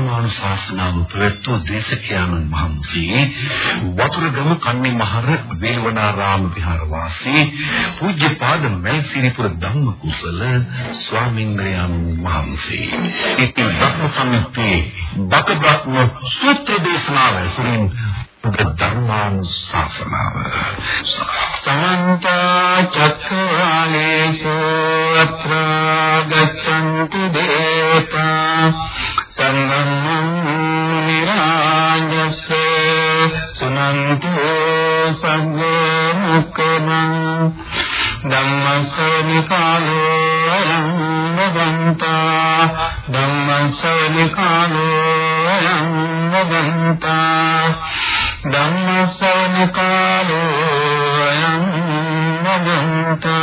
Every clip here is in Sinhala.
ධර්මානුශාසනාව ප්‍රවැත්වූ දේශකයන්න් වහන්සේ වතුරුගම කන්නිමහර වේලවනාරාම විහාරවාසී පූජ්‍යපාද මල්සිරිපුර ධම්මකුසල ස්වාමීන් වහන්සේ. ඉතින් ධර්ම සම්පතේ බකබ්‍රහ්ම සූත්‍ර දේශනාව සුරින් ධර්මානුශාසනාව. සමන්ත චක්කවාලේසු අත්‍ර ගච්ඡන්තු දේවතා සංගම්මං නිරාජස්ස සුනන්තු සග්ග මුක්ඛමං ධම්මස්සවනි කාලෝ අයං වදන්තා ධම්මස්සවනි කාලෝ අයං වදන්තා ධම්මස්සවන කාලෝ අයං නගන්තා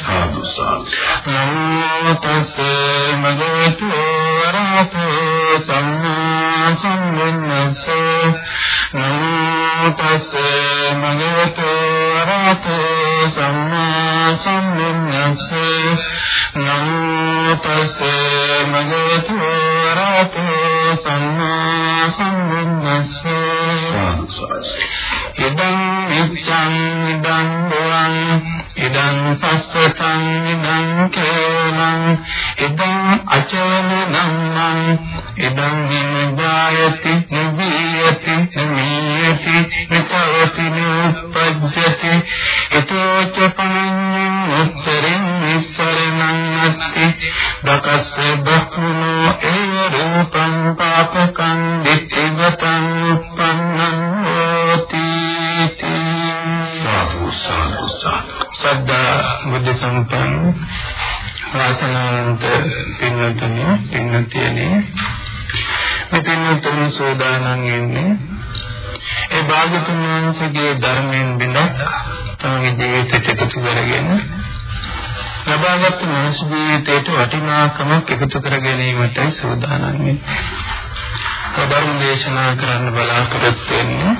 සාදු සාදු නමෝ තස්සේ මගතු ඉදං නිච්ඡං ඉදං දුවං ඉදං සස්සතං ඉදං කේලං ඉදං අචල සෝදානම් වෙන්නේ ඒ භාගතුන් වහන්සේගේ ධර්මයෙන් බිඳක් තමගේ ජීවිතයට එකතු කරගෙන ලබාගත් මනුෂ්‍ය ජීවිතයට වටිනාකමක් එකතු කර ගැනීමටයි සූදානම් වෙන්නේ. ධර්ම දේශනා කරන්න බලාපොරොත්තු වෙන්නේ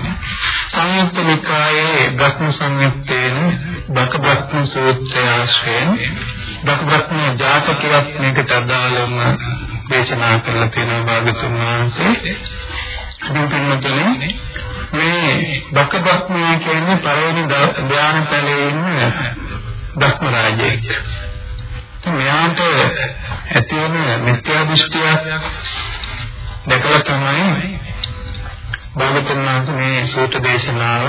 සංයුක්ත නිකායේ බ්‍රහ්ම සංයුත්තේන බකබ්‍රහ්ම සූත්‍රය ආශ්‍රයෙන් බකබ්‍රහ්ම ජාතකයක් මේකට අදාළවම දේශනා කරලා තියෙන භාගතුන් වහන්සේ අදින්පන්නතනේ මේ බකබ්‍රහ්ම කියන්නේ පළවෙනි ධ්‍යානතලයේ ඉන්න බ්‍රහ්ම රාජයෙක්. මෙයාට ඇති වෙන මිත්‍යා දෘෂ්ටියක් දැකලා තමයි භාගතුන් වහන්සේ මේ සූත්‍ර දේශනාව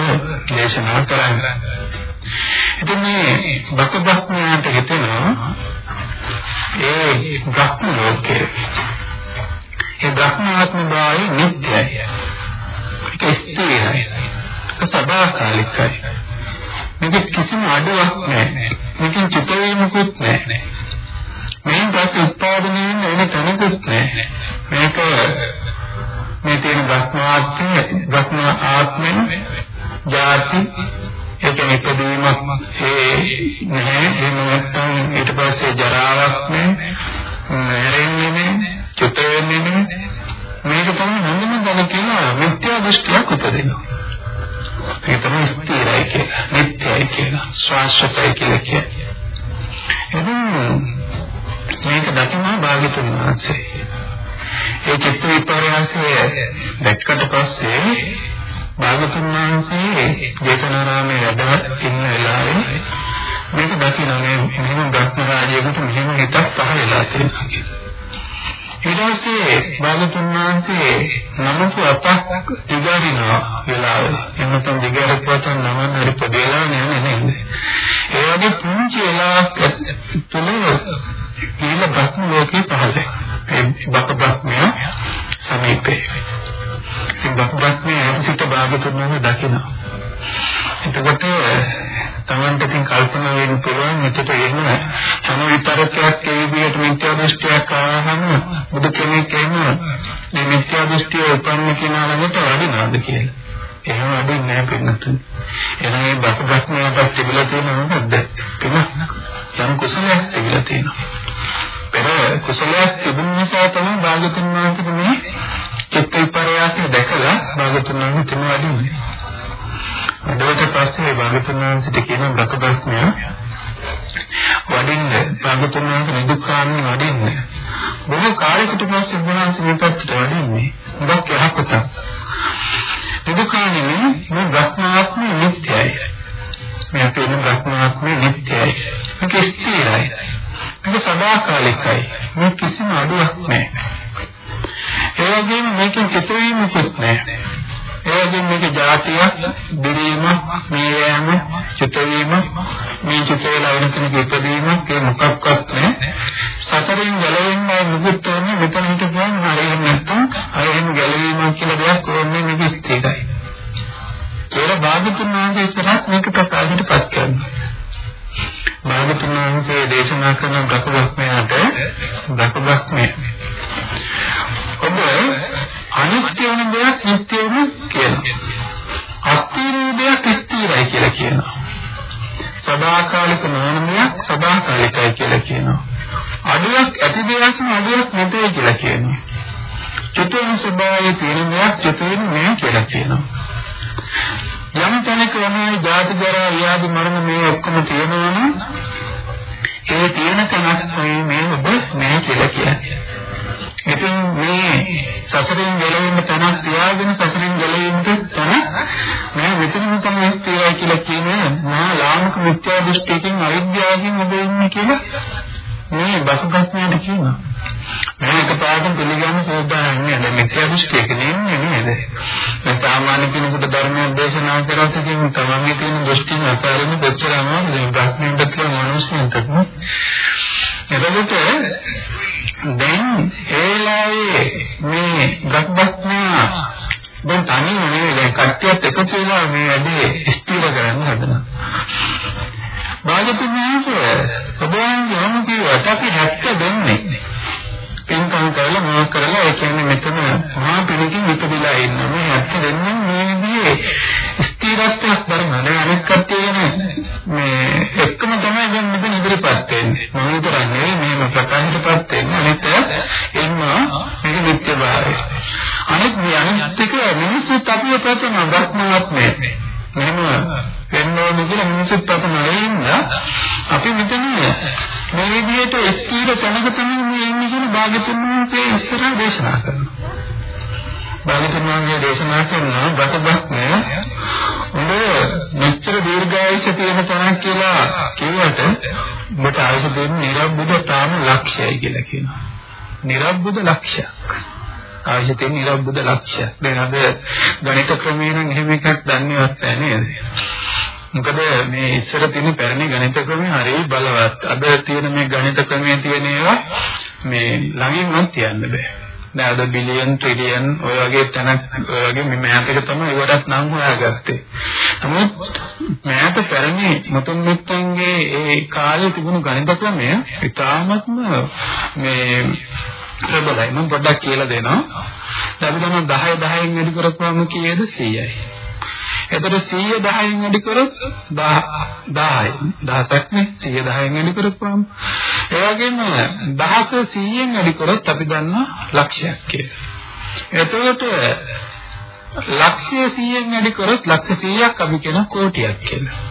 දේශනා කරන්නේ. ඉතින් මේ බක බ්‍රහ්මයාට හිතෙනවා ඒ බ්‍රහ්ම ලෝකයේ ඒ බ්‍රහ්මාත්ම භාවය නිත්‍යයි. ඒක ස්ථිරයි. ඒක සදාකාලිකයි. මේක කිසිම අඩුවක් නැහැ. මේකෙන් චුත වීමකුත් නැහැ. මේන් පස්සේ උත්පාදනය වෙන වෙන තැනකුත් නැහැ. මේක මේ තියෙන භක්මාත්මය භක්ම ආත්මෙන් ಜಾති ඒක නිපදවීමක් ඒ නැහැ එහෙම නැත්නම් ඊට පස්සේ ජරාවක් නැහැ නැරෙන්නේ නැහැ චුත වෙන්නේ නැහැ මේක තමයි හොඳම දන කියලා මිත්‍යා දෘෂ්ටියක් උපදිනවා. ඒක තමයි ස්ථිරයි කියලා නිත්‍යයි කියලා ශාස්ත්‍රයි කියලා කියන්නේ. එහෙනම් මේක දකිනා භාගතුන් වහන්සේ. ඒ චිත්ත විපර්යාසය දැක්කට පස්සේ භාගතුන් වහන්සේ ජේතවනාරාමයේ වැඩ ඉන්න වෙලාවේ මේක දකිනවා. මේ මෙහෙම බ්‍රහ්ම රාජයෙකුට මෙහෙම හිතක් පහළ වෙලා තියෙනවා කියලා. ඊට පස්සේ භාගතුන් වහන්සේ නමක අපක් දිගාරිනවා වෙලාව. එන්නතම් දිගාරපුවට නම හරි පොඩේලා නෑ නේද? ඒ වගේ පුංචි වෙලාවක් තුල ඊළ බ්‍රහ්ම ලෝකේ පහළ වෙනවා. ඒ බක බ්‍රහ්මය සමීපේ. ඉතින් බක බ්‍රහ්මය සිත භාගතුන් වහන්සේ දකිනවා. එතකොට තමන්ට තින් කල්පනා වෙන්න පුළුවන් මෙතට එන්න හැම විතරකයක් ඒ විදිහට මිත්‍යා දෘෂ්ටියක් ආවහම බුදු කෙනෙක් එනවා මේ මිත්‍යා දෘෂ්ටිය උපන්න කෙනා ළඟට වඩිනවද කියලා. එහෙම වඩින්නේ නැහැ පින්නතුන්. එහෙනම් මේ බක බ්‍රහ්මයාට තිබිලා තියෙන මොකද්ද? පින යම් කුසලයක් තිබිලා තියෙනවා. පෙර කුසලයක් තිබුණ නිසා තමයි භාගතුන් වහන්සේ මේ චිත්ත විපර්යාසය දැකලා භාගතුන් වහන්සේ තුන වඩින්නේ. ඊට පස්සේ භාගතුනාංශිට කියන රකබස්මය වඩින්න භාගතුනාංශ නිදුක්ඛාමී වඩින්න. බොහෝ කාලයකට පස්සේ බුණාංශ විපත්ට වඩින්නේ. මොකක් යහපත නිදුක්ඛාමී මේ භ්‍රමණාත්මය නිත්‍යයි. මේ අපේන භ්‍රමණාත්මය නිත්‍යයි. මේක ස්ථිරයි. මේක සදාකාලිකයි. මේ කිසිම අඩුවක් නැහැ. ඒ වගේම මේකෙන් චිතුරීමකුත් නැහැ. ඒ වගේම මේක જાතියක්, දිරීම, මේ යෑම, චිතවීම, මේ චිත වේලා වෙන කෙනෙක් ඉපදීමක් ඒ මොකක්වත් නැහැ. සසරින් ගැලවෙන්නයි මුකුත් ඕනේ මෙතන හිටපුවාම හරියන්නේ නැත්තම් අර එහෙම ගැලවීමක් කියලා දෙයක් ඕනේ මේක ස්ථිරයි. කියලා භාගතුන් වහන්සේ ඉස්සරහත් මේක ප්‍රකාශයට පත් කරනවා. භාගතුන් වහන්සේ දේශනා කරන බ්‍රහ්මයාට බ්‍රහ්මස්මේ ඔබ අනිත්‍ය වෙන දෙයක් නිට්ටය වෙන කියනවා. අස්ථිර දෙයක් ස්ථිරයි කියලා කියනවා. සදාකාලික නොවනමයක් සදාකාලිකයි කියලා කියනවා. අඩුවක් ඇති දෙයක් අඩුවක් නැතේ කියලා කියනවා. චතුර්ණ ස්වභාවයේ තියෙන දෙයක් චතුර්ණ නෑ කියලා කියනවා. යම් තැනක වනායි ජාති ජරා ව්‍යාධි මරණ මේ ඔක්කොම තියෙනවා නම් ඒ තියෙන තැනක් මේ ඔබ නෑ කියලා කියන්නේ. ඉතින් මේ සසරින් ගැලවෙන්න තැනක් තියාගෙන සසරින් ගැලවෙන්න තැන මේ මෙතනම තමයි ස්ථිරයි කියලා කියන්නේ මහා ලාමක මිත්‍යා දෘෂ්ටියකින් අවිද්‍යාවකින් ඔබ ඉන්නේ කියලා මේ බසුගස්මයට කියනවා. මේක පාඩම් පිළිගන්න සෝදාන්නේ නැහැ. මිත්‍යා දෘෂ්ටියක නෙන්නේ නේද? දැන් සාමාන්‍ය කෙනෙකුට ධර්මයක් දේශනා කරත් ඉතින් තමන්ගේ තියෙන දෘෂ්ටි අතරින් දෙච්චර අමාරුයි. බ්‍රහ්මෙන්ට කියන මිනිස්සුන්ට. එතකොට දැන් ඒලායේ මේ ගස්බස්නා දැන් තනියම නෙවෙයි දැන් කට්ටියත් එකතු වෙලා මේ වැඩේ ස්ථිර කරන්න හදනවා. භාගතුන් වහන්සේ ඔබ වහන්සේ යොමු කිව්වට අපි 70 දෙන්නේ. පින්කම් කරලා මොනව කරලා ඒ කියන්නේ මෙතන මහා පිළිකින් ඉපදිලා ඉන්නවා. මේ 70 දෙන්නේ මේ විදිහේ ස්ථිරත්වයක් බලන්න අනෙක් කට්ටිය මේ එක්කම තමයි දැන් මෙතන ඉදිරිපත් වෙන්නේ. මම විතරක් නෙවෙයි මේම ප්‍රකාශයටපත් වෙන්නේ. අනිත් එන්න මේක නිත්‍ය භාවය. අනිත් මේ අනිත් එක මිනිස්සුත් අපිව ප්‍රථම බ්‍රහ්මාත්මය. මෙහෙම වෙන්න ඕනේ කියලා මිනිස්සුත් ප්‍රථම වෙන්න අපි මෙතන මේ විදිහට ස්ථීර තැනක තමයි මේ ඉන්නේ කියන භාගතුන් වහන්සේ ඉස්සරහ දේශනා කරනවා. භාගතුන් වහන්සේ දේශනා කරනවා බතබක්නේ උඹ මෙච්චර දීර්ඝායුෂ තියෙන තැනක් කියලා කිව්වට උඹට ආයුෂ දෙන්නේ නිරබ්බුද තාම ලක්ෂයයි කියලා කියනවා. නිරබ්බුද ලක්ෂයක්. ආයුෂ තියෙන නිරබ්බුද ලක්ෂයක්. දැන් අද ගණිත ක්‍රමේ නම් එහෙම එකක් දන්නේවත් නැහැ නේද? මොකද මේ ඉස්සර තියෙන පැරණි ගණිත ක්‍රමය හරිය බලවත්. අද තියෙන මේ ගණිත ක්‍රමයේ තියෙන ඒවා මේ ළඟින්වත් තියන්න බෑ. දැන් අද බිලියන් ට්‍රිලියන් ඔය වගේ තැනක් ඔය වගේ මේ මෑත් එක තමයි ඒවටත් නම් හොයාගත්තේ. නමුත් මෑත පැරණි මුතුන් මිත්තන්ගේ ඒ කාලේ තිබුණු ගණිත ක්‍රමය ඉතාමත්ම මේ ප්‍රබලයි. මම පොඩ්ඩක් කියලා දෙනවා. අපි තමයි 10 10න් වැඩි කරපුවම කීයද 100යි. එතකොට 100 10න් වැඩි කරොත් 10යි. 10ක් නේ 100 10න් වැඩි කරපුවාම. ඒ වගේම 1000 100න් වැඩි කරොත් අපි දන්නවා ලක්ෂයක් කියලා. එතකොට ලක්ෂය 100න් වැඩි කරොත් ලක්ෂ 100ක් අපි කියන කෝටියක් කියලා.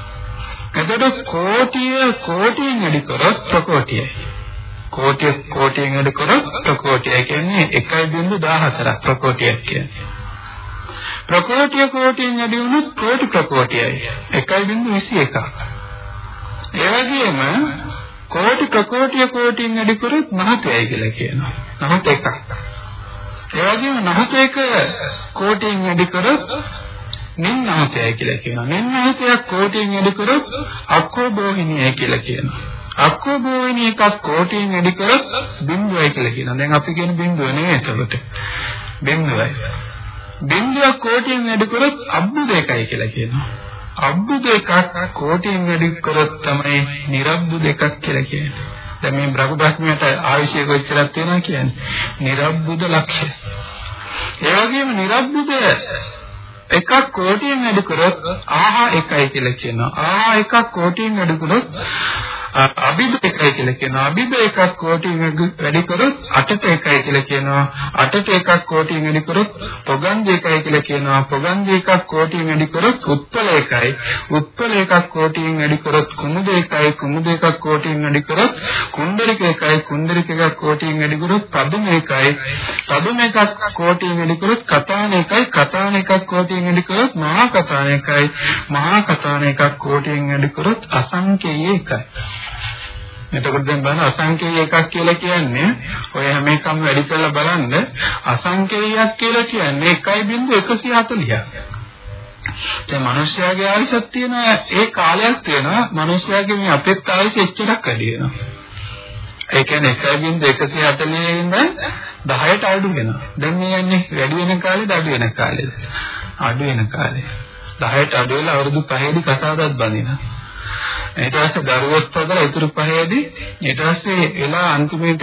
එතකොට කෝටිය කෝටියෙන් වැඩි කරොත් ප්‍රකෝටියයි. කෝටිය කෝටියෙන් වැඩි කරොත් ප්‍රකෝටිය කියන්නේ 1.14ක් ප්‍රකෝටියක් කියන්නේ. ප්‍රකෝටිය කෝටියෙන් වැඩි වුණොත් කෝටි ප්‍රකෝටියයි 1.21ක්. ඒ වගේම කෝටි ප්‍රකෝටිය කෝටියෙන් වැඩි කරොත් මහතයයි කියලා කියනවා. නහත එකක්. ඒ වගේම නහත එක කෝටියෙන් වැඩි කරොත් නින්නහතයයි කියලා කියනවා. නින්නහතයක් කෝටියෙන් වැඩි කරොත් අක්කෝබෝහිනියයි කියලා කියනවා. අක්කෝබෝහිනිය එකක් කෝටියෙන් වැඩි කරොත් බිඳුවයි කියලා කියනවා. දැන් අපි කියන බිඳුව නෙවෙයි එතකොට. බිඳුවයි. බිඳුවක් කෝටියෙන් වැඩි කරොත් අබ්බුද එකයි කියලා කියනවා. අබ්බුද එකක් කෝටියෙන් වැඩි කරොත් තමයි නිර්බ්බුද එකක් කියලා කියන්නේ. දැන් මේ බ්‍රහ්ම බ්‍රහ්මයට ආයුෂය කොච්චරක් තියෙනවා කියන්නේ. නිර්බ්බුද ලක්ෂය. ඒ වගේම නිර්බ්බුද එකක් කෝටියෙන් වැඩි කරොත් ආහා එකයි කියලා කියනවා. ආහා එකක් කෝටියෙන් වැඩි කරොත් අභිද එකයි කියලා කියනවා. අභිද එකක් කෝටියෙන් වැඩි කරොත් අටට එකයි කියලා කියනවා. අටට එකක් කෝටියෙන් වැඩි කරොත් පොගන්දි එකයි කියලා කියනවා. පොගන්දි එකක් කෝටියෙන් වැඩි කරොත් උත්පල එකයි. උත්පල එකක් කෝටියෙන් වැඩි කරොත් කුමුද එකයි. කුමුද එකක් කෝටියෙන් වැඩි කරොත් කුණ්ඩරික එකයි. කුණ්ඩරික එකක් කෝටියෙන් වැඩි කරොත් පදුම එකයි. පදුම එකක් කෝටියෙන් වැඩි කරොත් කතාන එකයි. කතාන එකක් කෝටියෙන් වැඩි කරොත් මහා කතාන එකයි. මහා කතාන එකක් කෝටියෙන් වැඩි කරොත් අසංකේය එකයි. එතකොට දැන් බලන්න අසංකේය එකක් කියලා කියන්නේ ඔය හැම එකම වැඩි කරලා බලන්න අසංකේයයක් කියලා කියන්නේ 1.140ක්. දැන් මිනිස්යාගේ ආයුෂක් තියෙනවා ඒ කාලයක් තියෙනවා මිනිස්යාගේ මේ අපෙත් ආයුෂ එච්චරක් වැඩි වෙනවා. ඒ කියන්නේ 1.140 ඉඳන් 10ට අඩු වෙනවා. දැන් මේ යන්නේ වැඩි වෙන කාලේද අඩු වෙන කාලේද? අඩු වෙන කාලේ. 10ට අඩු වෙලා අවුරුදු 5ේදී කසාදත් බඳිනවා. ඊට පස්සේ දරුවොත් හදලා ඉතුරු පහේදී ඊට පස්සේ එලා අන්තිමේට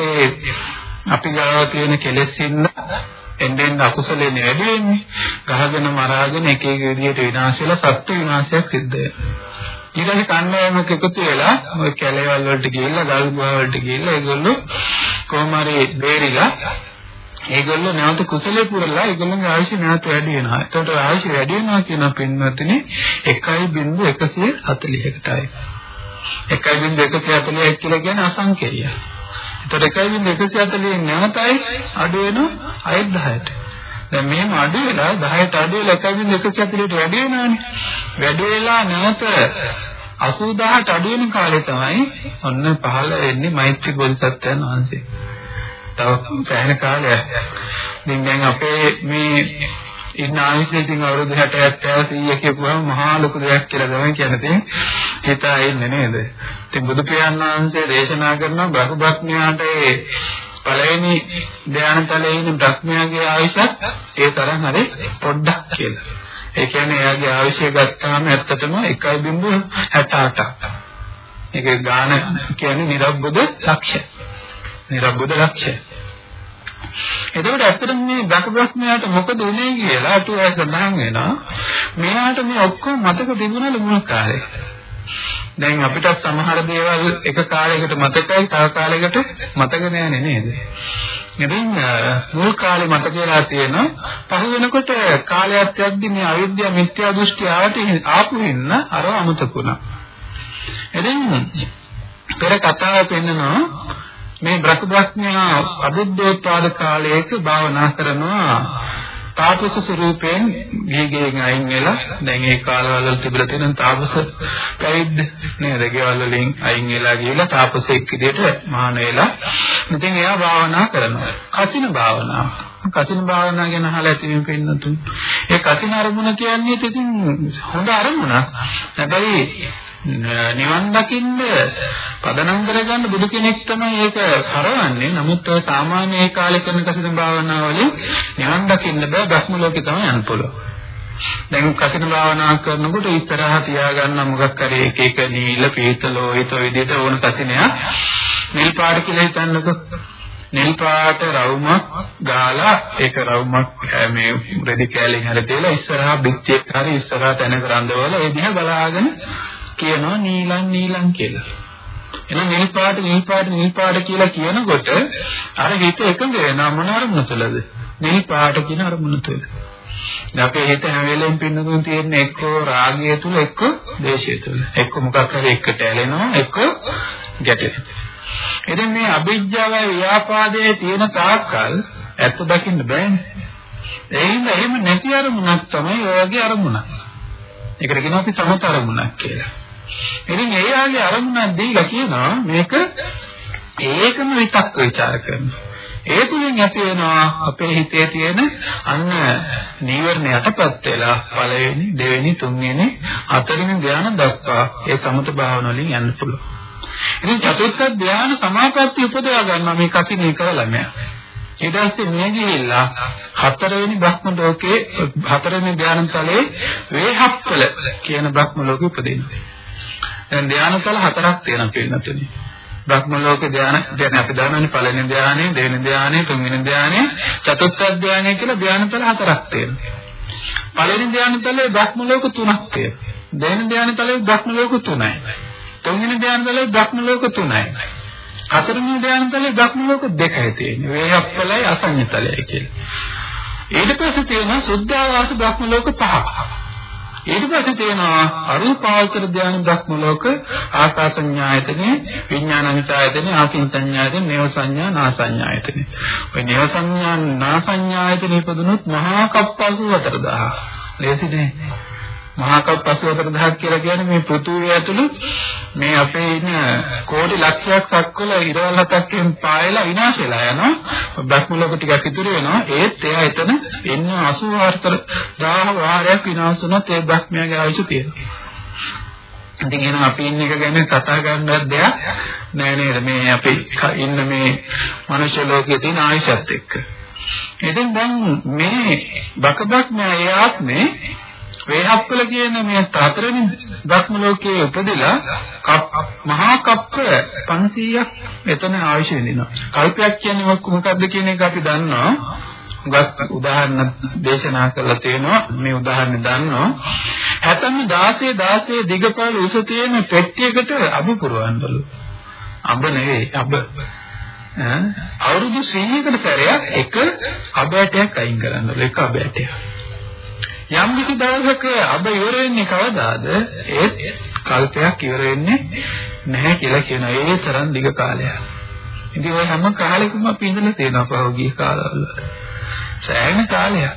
අපි ගාව තියෙන කෙලෙස් ඉන්න එන්නෙන් අකුසලෙන් වැඩි වෙන්නේ ගහගෙන මරාගෙන එක එක විදිහට විනාශ වෙලා සත්ත්ව විනාශයක් සිද්ධ වෙනවා ඊළඟ කන්නෑමක එකතු වෙලා ওই කැලේවල් වලට ගිහිල්ලා ගල් ගුහා වලට ගිහිල්ලා ඒගොල්ලෝ කොහොම හරි බේරිලා ඒගොල්ලෝ නැවත කුසලේ පුරලා ඒගොල්ලෝගේ ආයුෂ නැවත වැඩි වෙනවා. එතකොට ආයුෂ වැඩි වෙනවා කියන පින්වත්නි 1.140කටයි. 1.140 කියලා කියන්නේ අසංකේයය. එතකොට 1.140 නැවතයි අඩු වෙනවා අයත් 10ට. දැන් මෙහෙම අඩු වෙලා 10ට අඩු වෙලා 1.140ට වැඩි වෙනවානේ. වැඩි වෙලා නැවත 80000ට අඩු වෙන කාලේ තමයි ඔන්න පහළ වෙන්නේ මෛත්‍රී බෝධිසත්වයන් වහන්සේ. තව සෑහෙන කාලයක්. ඉතින් දැන් අපේ මේ ඉන්න ආයුෂ ඉතින් අවුරුදු 60 70 100 කියපුවම මහා ලොකු දෙයක් කියලා තමයි කියන්නේ. හිතා ඉන්නේ නේද? ඉතින් බුදු පියාණන් වහන්සේ දේශනා කරන බ්‍රහ්මඥාට ඒ පළවෙනි ධානතලයේ ඉන්න බ්‍රහ්මයාගේ ආයුෂත් ඒ තරම් හරි පොඩ්ඩක් කියලා. ඒ කියන්නේ එයාගේ ආයුෂය ගත්තාම ඇත්තටම 1.68ක්. ඒක ගාන කියන්නේ නිරබ්බුද ලක්ෂය. නිරබ්බුද ලක්ෂය. එතකොට ඇත්තටම මේ බ්‍රහ්මයාට මොකද උනේ කියලා අටුවය සඳහන් වෙනවා. මෙයාට මේ ඔක්කොම මතක තිබුණාලු මුල් කාලේ. දැන් අපිට සමහර දේවල් එක කාලයකට මතකයි තව කාලයකට මතක නෑනේ නේද? ඉතින් මුල් කාලේ මතක වෙලා තියෙනවා පහු වෙනකොට කාලයක් යද්දි මේ අවිද්‍යාව මිත්‍යා දෘෂ්ටි ආවට ආපු වෙන්න අර අමතකුණා. ඉතින් පෙර කතාව පෙන්නනවා මේ බ්‍රහ්මඥා අබුද්ධෝත්පාද කාලයක භාවනා කරනවා. තාපස ස්වරූපයෙන් ගිහිගෙන් අයින් වෙලා දැන් ඒ කාලවල තිබිලා තියෙන තාපස පැවිද්ද නේද? ගෙවල් වලින් අයින් වෙලා ගිහිල්ලා තාපසෙක් විදිහට මහාන වෙලා ඉතින් එයා භාවනා කරනවා. කසින භාවනාව. කසින භාවනාව ගැන අහලා තියෙන පින්නතුන්. ඒ කසින අරමුණ කියන්නේ ඉතින් හොඳ අරමුණක්. හැබැයි නිවන් දකින්න පදනම් කරගන්න බුදු කෙනෙක් තමයි ඒක කරවන්නේ. නමුත් ඔය සාමාන්‍ය ඒ කාලේ කරන කසින භාවනාවලින් නිවන් දකින්න බෑ භස්ම ලෝකේ තමයි යන්න පුළුවන්. දැන් කසින භාවනා කරනකොට ඉස්සරහා තියාගන්න මොකක් හරි එක එක නීල පීත ලෝහිත විදිහට ඕන කසිනයක් නිල් පාට කියලා හිතන්නකො. නිල් පාට රවුමක් ගාලා ඒක රවුමක් මේ රෙදි කෑලෙන් හරි තියලා ඉස්සරහා බිත්තියක් හරි ඉස්සරහා තැනක රඳවලා ඒ දිහා බලාගෙන කියනවා නීලන් නීලන් කියලා. එහෙනම් නිල් පාට නිල් පාට නිල් පාට කියලා කියනකොට අර හිත එකඟ වෙනා මොන අරමුණ තුළද? නිල් පාට කියන අරමුණ තුළ. දැන් අපේ හිත හැම වෙලෙම පින්නතුන් තියෙන එක්කෝ රාගය තුල එක්කෝ දේශය තුල. එක්ක මොකක් හරි එකට ඇලෙනවා එක්ක ගැටෙනවා. ඉතින් මේ අභිජ්ජාවයි ව්‍යාපාදයේ තියෙන තාක්කල් ඇත්ත දකින්න බෑනේ. එහෙනම් එහෙම නැති අරමුණක් තමයි ඔය වගේ අරමුණක්. ඒකට කියනවා අපි සමත අරමුණක් කියලා. ඉතින් ඒ ආගේ අරමුණක් දීලා කියනවා මේක ඒකම විතක්ක ਵਿਚාර කරනවා. ඒ තුලින් ඇති වෙනවා අපේ හිතේ තියෙන අන්න නීවරණ යටපත් වෙලා පළවෙනි දෙවෙනි තුන්වෙනි හතරවෙනි ධ්‍යාන දක්වා ඒ සමත භාවන වලින් යන්න පුළුවන්. ඉතින් චතුර්ථ ධ්‍යාන සමාපatti උපදවා ගන්නවා මේ කසිනේ කරලා නෑ. ඊට පස්සේ මේ ගිහිල්ලා හතරවෙනි බ්‍රහ්ම ලෝකේ හතරවෙනි ධ්‍යාන තලයේ වේහප්පල කියන බ්‍රහ්ම ලෝකෙ උපදිනවා. දැන් ධානතල හතරක් තියෙනවා පින්නතුනි. බ්‍රහ්ම ලෝක ධාන දැන් අපි දන්නවනේ පළවෙනි ධානය, දෙවෙනි ධානය, තුන්වෙනි ධානය, චතුර්ථ ධානය කියලා ධානතල හතරක් තියෙනවා. පළවෙනි ධානතලේ බ්‍රහ්ම ලෝක තුනක් තියෙනවා. දෙවෙනි ධානතලේ බ්‍රහ්ම ලෝක තුනයි. තුන්වෙනි ධානතලේ බ්‍රහ්ම ලෝක තුනයි. හතරවෙනි ධානතලේ බ්‍රහ්ම ලෝක දෙකයි තියෙන්නේ. වේහප්පලයි අසඤ්ඤතලයි කියලා. ඊට පස්සේ තියෙනවා සුද්ධාවාස බ්‍රහ්ම ලෝක පහක්. ඊට පස්සේ තියෙනවා අරූපාවචර ධානය බ්‍රහ්ම ලෝක ආකාසඤ්ඤායතනේ විඥානඤ්ඤායතනේ ආකින්චඤ්ඤායතනේ නේව සංඥා නාසඤ්ඤායතනේ. ඔය නේව සංඥා නාසඤ්ඤායතනේ ඉපදුනොත් මහා කප්පසු 4000 ලේසි නේ මහා කප් 84000ක් කියලා කියන්නේ මේ පෘථුවිය ඇතුළු මේ අපේ ඉන්න කෝටි ලක්ෂයක් සක්වල ඉරවල් හතක්ෙන් පායලා විනාශ වෙලා යනවා. බ්‍රහ්ම ලෝක ටිකක් ඉතුරු වෙනවා. ඒත් එයා එතන එන්න 84000 වාරයක් විනාශ වුණත් ඒ බ්‍රහ්මයාගේ ආයුෂ තියෙනවා. ඉතින් එහෙනම් අපි ඉන්න එක ගැන කතා කරන්නවත් දෙයක් නෑ නේද මේ අපි ඉන්න මේ මනුෂ්‍ය ලෝකයේ තියෙන ආයුෂත් එක්ක. ඉතින් දැන් මේ බකබක් නෑ ආත්මේ වේහප්පල කියන මේ හතරෙනි භක්ම ලෝකයේ උපදිලා මහා කප්ප 500ක් එතන ආයුෂ විඳිනවා. කල්පයක් කියන්නේ මොකක්ද කියන එක අපි දන්නවා. ගස් උදාහරණ දේශනා කරලා තියෙනවා. මේ උදාහරණ දන්නවා. 70 16 16 දිගපළ උස තියෙන පෙට්ටියකට අබු පුරවන්නලු. අඹ නෙවෙයි අබ අවුරුදු 100කට සැරයක් එක අබෑටයක් අයින් කරන්නලු. එක අබෑටයක් යම් කිසි දවසක අබ ඉවර වෙන්නේ කවදාද ඒත් කල්පයක් ඉවර වෙන්නේ නැහැ කියලා කියන ඒ තරම් දිග කාලයක් ඉතින් ඔය හැම කාලෙකම අපි ඉඳලා තියෙනවා පහුගිය කාලවල සෑහෙන කාලයක්.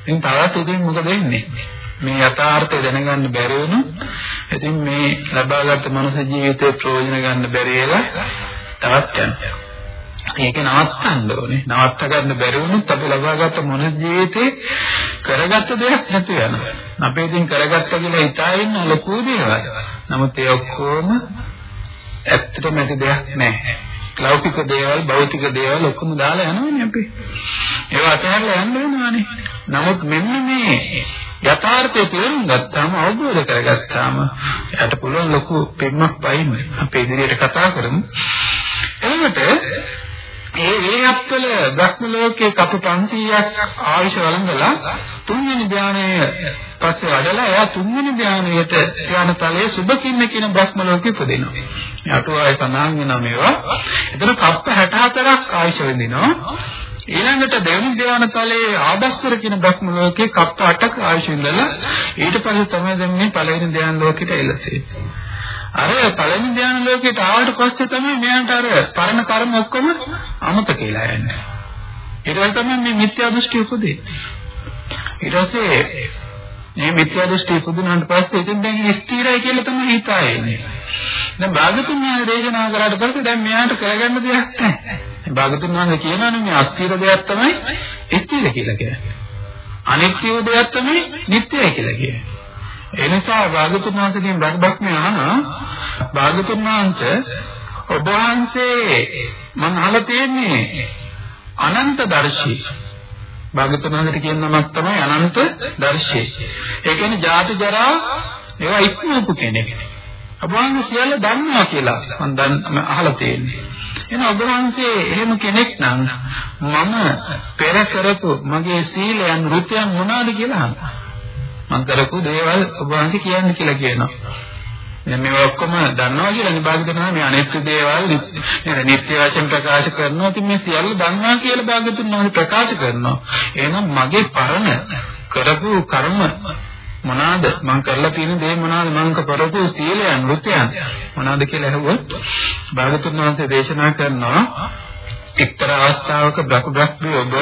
ඉතින් තවත් ඉතින් මොකද වෙන්නේ? මේ යථාර්ථය දැනගන්න බැරි වුණොත් ඉතින් මේ ලබාගත් මනුෂ්‍ය ජීවිතේ ප්‍රයෝජන ගන්න බැරි වෙලා තවත් යනවා. ඒක නවත්තන්න ඕනේ. නවත්ත ගන්න බැරි වුණොත් අපි ලබාගත් මනුෂ්‍ය ජීවිතේ කරගත්ත දෙයක් නැතු වෙනවා. අපි ඉතින් කරගත්ත කියලා හිතා ඉන්න ලොකු දේවල්. නමුත් ඒ ඔක්කොම ඇත්තටම ඇති දෙයක් නැහැ. ලෞකික දේවල් භෞතික දේවල් ඔක්කොම දාලා යනවනේ අපි. ඒවා අතහැරලා යන්න වෙනවානේ. නමුත් මෙන්න මේ යථාර්ථය තේරුම් ගත්තාම අවබෝධ කරගත්තාම එයාට පුළුවන් ලොකු පින්මක් පයින් අපි ඉදිරියට කතා කරමු. එතකොට ඒ ඒ අප්පල බ්‍රහ්ම ලෝකයේ කපු 500ක් ආයුෂ වළඳලා තුන්වෙනි ධානයේ පස්සේ වඩලා එයා තුන්වෙනි ධානයට ධාන තලයේ සුභකින්න කියන බ්‍රහ්ම ලෝකෙ උපදිනවා. අටුවාය සඳහන් වෙනවා මේවා. එතන කප්ප 64ක් ආයුෂ වෙදිනවා. ඊළඟට දෙවනි ධාන තලයේ ආදස්සර කියන බ්‍රහ්ම ලෝකේ කප්ප 8ක් ආයුෂ ඉඳලා ඊට පස්සේ තමයි දැන් මේ පළවෙනි ධාන ලෝකෙට එළසෙන්නේ. අර පළවෙනි ධාන ලෝකයට ආවට පස්සේ තමයි මෙයාට අර පරණ කර්ම ඔක්කොම අමතක වෙලා යන්නේ. ඊට පස්සේ තමයි මේ මිත්‍යා දෘෂ්ටි උපදින්නේ. ඊට පස්සේ මේ මිත්‍යා දෘෂ්ටි උපදිනාට පස්සේ ඉතින් දැන් ස්ථිරයි කියලා තමයි හිතාන්නේ. දැන් භාගතුන් වහන්සේ දේශනා කරාට පස්සේ දැන් මෙයාට කරගන්න දෙයක් නැහැ. භාගතුන් වහන්සේ කියනවානේ මේ අස්ථිර දෙයක් තමයි ස්ථිර කියලා කියන්නේ. අනිත්‍ය දෙයක් තමයි නිට්ටයයි කියලා කියන්නේ. ඒ නිසා භාගතුන් වහන්සේගෙන් බ්‍රහ්මඥ අහන භාගතුන් වහන්සේ ඔබ වහන්සේ මම අහලා තියෙන්නේ අනන්ත දර්ශී භාගතුන් වහන්සේට කියන නමක් තමයි අනන්ත දර්ශී. ඒ කියන්නේ ජාති ජරා ඒවා ඉක්මවපු කෙනෙක්. ඔබ වහන්සේ සියල්ල දන්නවා කියලා මම දැන් අහලා තියෙන්නේ. එහෙනම් ඔබ වහන්සේ එහෙම කෙනෙක් නම් මම පෙර කරපු මගේ සීලයන් ෘතයන් මොනවාද කියලා අහනවා. මම කරපු දේවල් ඔබ වහන්සේ කියන්න කියලා කියනවා. දැන් මේ ඔක්කොම දන්නවා කියලා නිභාගිතන මේ අනිත්‍ය දේවල් නේද නිත්‍ය වචන ප්‍රකාශ කරනවා. ඉතින් මේ සියල්ල දන්නවා කියලා භාගතුන් වහන්සේ ප්‍රකාශ කරනවා. එහෙනම් මගේ පරණ කරපු කර්ම මොනවාද මං කරලා තියෙන දේ මොනවාද මං කරපු සීලයන් වෘතයන් මොනවාද කියලා අහුවොත් භාගතුන් වහන්සේ දේශනා කරනවා එක්තරා අවස්ථාවක බ්‍රහ්ම බ්‍රහ්මී ඔබ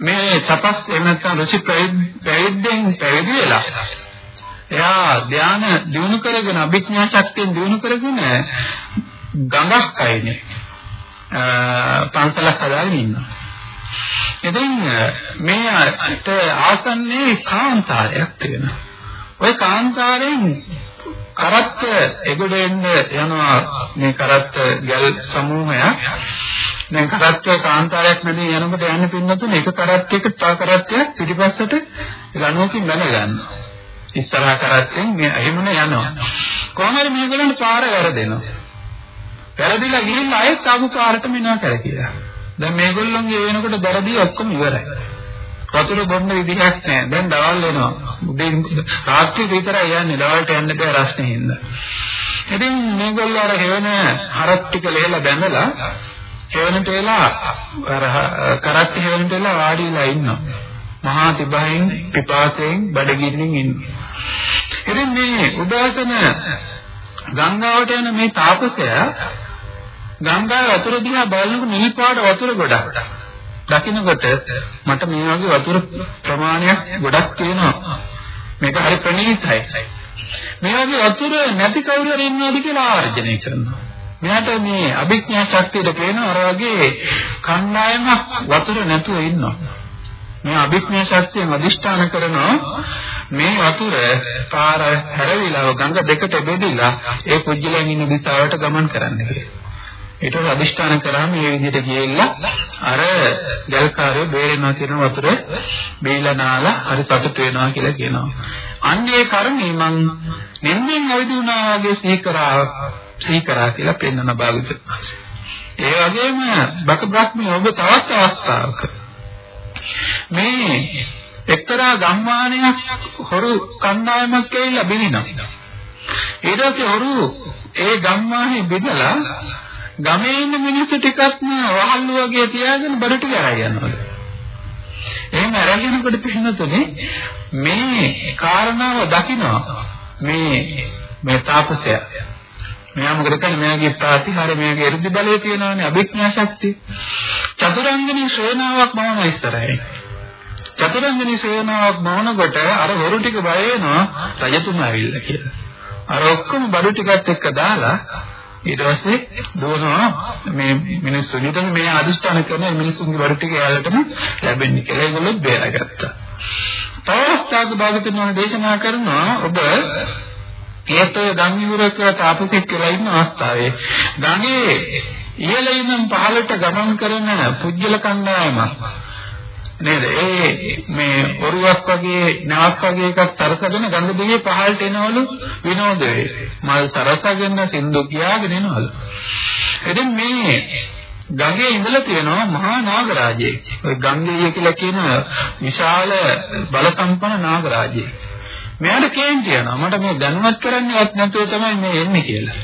මේ තපස් එහෙම නැත්නම් ඍෂි ප්‍රවිද්දෙන් පැවිදි වෙලා එයා ධාන දිනු කරගෙන අභිඥා ශක්තියෙන් දිනු කරගෙන ගඟක් අයිනේ පන්සලක් හදාගෙන ඉන්නවා. ඉතින් මේට ආසන්නයේ කාන්තාරයක් තියෙනවා. ওই කාන්තාරයෙන් කරත්ත එගොඩ එන්න යනවා මේ කරත්ත ගල් සමූහයක් දැන් කරත්තේ කාන්තාරයක් නැදී යනකොට යන්න පින්නතුන එක කරත්තයක තව කරත්තයක් පිටිපස්සට ලණුවකින් බැල ගන්නවා. ඉස්සරහා කරත්තෙන් මේ එහෙමන යනවා. කොහොමද මේගොල්ලන්ට පාර වැරදෙනවා. වැරදිලා ගිහිල්ලා ආයෙත් ආපු පාරටම එනවා කර කියලා. දැන් මේගොල්ලන්ගේ වෙනකොට දරදී ඔක්කොම ඉවරයි. වතුර බොන්න විදිහක් නැහැ. දැන් දවල් වෙනවා. උදේ රාත්‍රියේ විතරයි යන්නේ. දවල්ට යන්න බෑ රස්නේ හින්දා. ඉතින් මේගොල්ලෝ අර හේවන හරක් ටික ලේලා බැඳලා හේවනට වෙලා අර කරත් හේවනට වෙලා වාඩි වෙලා ඉන්නවා. මහා තිබහෙන් පිපාසයෙන් බඩගින්නින් ඉන්නවා. ඉතින් මේ උදාසන ගංගාවට යන මේ තාපසයා ගංගා වතුර දිහා බලනකොට නිල් පාට වතුර ගොඩක්. දකින්නකොට මට මේ වගේ වතුර ප්‍රමාණයක් ගොඩක් තියෙනවා. මේක හරි ප්‍රණීතයි. මේ වගේ වතුර නැති කවුරු හරි ඉන්නවද කියලා ආවර්ජනය කරනවා. මෙයාට මේ අභිඥා ශක්තියට පේන අර වගේ කණ්ඩායමක් වතුර නැතුව ඉන්නවා. මේ අභිඥා ශක්තියෙන් අදිෂ්ඨාන කරනවා මේ වතුර පාර හැරවිලා ගඟ දෙකට බෙදලා ඒ කුජලයන් ඉන්න දිශාවට ගමන් කරන්න කියලා. ඊට පස්සේ අදිෂ්ඨාන කරාම මේ විදිහට ගිහිල්ලා අර ගල්කාරය බේරෙනවා කියන වතුර බීලා නාලා හරි සතුට වෙනවා කියලා කියනවා. අන්නේ කර්මී මං නින්දෙන් අවදි වුණා වගේ සීකරා සීකරා කියලා පෙන්වන භාගතුන්. ඒ වගේම බක බ්‍රහ්මී ඔබ තවත් අවස්ථාවක මේ එක්තරා ගම්මානයක් හොරු කණ්ඩායමක් ඇවිල්ලා බිනිනවා. ඊට පස්සේ හොරු ඒ ගම්මානේ බෙදලා ගමේ ඉන්න මිනිස්සු ටිකක් වහල්ලු වගේ තියාගෙන බඩ ටික අරන් යනවා. එහෙම අරගෙනකොට පින්නතුනේ මේ කාරණාව දකිනවා මේ මේ තාපසයා මෙයා මොකද කරන්නේ? මෙයාගේ ප්‍රතිහාරය මෙයාගේ 이르දි බලය තියෙනවානේ අභිඥා ශක්තිය. චතුරංගනී ශ්‍රේණාවක් මවන ඉස්සරහේ චතුරංගනී ශ්‍රේණාවක් මවනකොට අර හොරු ටික බය වෙනවා රජතුමා ඇවිල්ලා කියලා. අර ඔක්කොම බඩු ටිකත් එක්ක දාලා ඊට පස්සේ දුවනවා මේ මිනිස්සු. ඊට මේ අදිෂ්ඨාන කරන මිනිස්සුන්ගේ වර ටික එයාලටම ලැබෙන්නේ කියලා ඒගොල්ලෝ බේරගත්තා. තවස්තාවක භාගතුන් වහන්සේ දේශනා කරනවා ඔබ ඒතෝ ගංගිවුරක තාපසෙක් කියලා ඉන්න අවස්ථාවේ ගඟේ ඉහළ ඉඳන් පහළට ගමන් කරන පුජ්‍යල කණ්ඩායමක් නේද? ඒ මේ ඔරුවක් වගේ නැවක් වගේ එකක් සරසගෙන ගඟ දිගේ පහළට එනවලු විනෝද වේ. මල් සරසගෙන සින්දු කියාගෙන එනවලු. ඉතින් මේ ගඟේ ඉඳලා තියෙනවා මහා නාගරාජයෙක්. ඔය ගංගේය කියලා කියන විශාල බල සම්පන්න නාගරාජයෙක්. මෙයාට කේන්ති යනවා. මට මේ දැනුවත් කරන්නේවත් නැතුව තමයි මේ එන්නේ කියලා.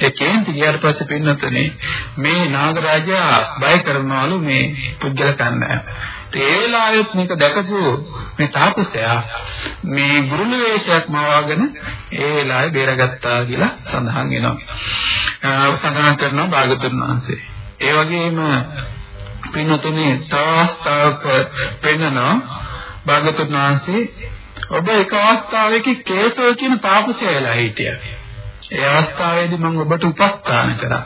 ඒ කේන්ති ගියාට පස්සේ පින්නතුනේ මේ නාගරාජයා බය කරනවලු මේ පුද්ගල කන්නේ. ඒ වෙලාවෙත් මේක දැකපු මේ තාපසයා මේ ගුරුල වේශයක් මවාගෙන ඒ වෙලාවේ බේරගත්තා කියලා සඳහන් වෙනවා. සඳහන් කරනවා භාගතුන් වහන්සේ. ඒ වගේම පින්නතුනේ තවස්තාවක පෙන්නනවා භාගතුන් වහන්සේ ඔබ එක අවස්ථාවක කේසව කියන තාපසයා වෙලා හිටියා. ඒ අවස්ථාවේදී මම ඔබට උපස්ථාන කරා.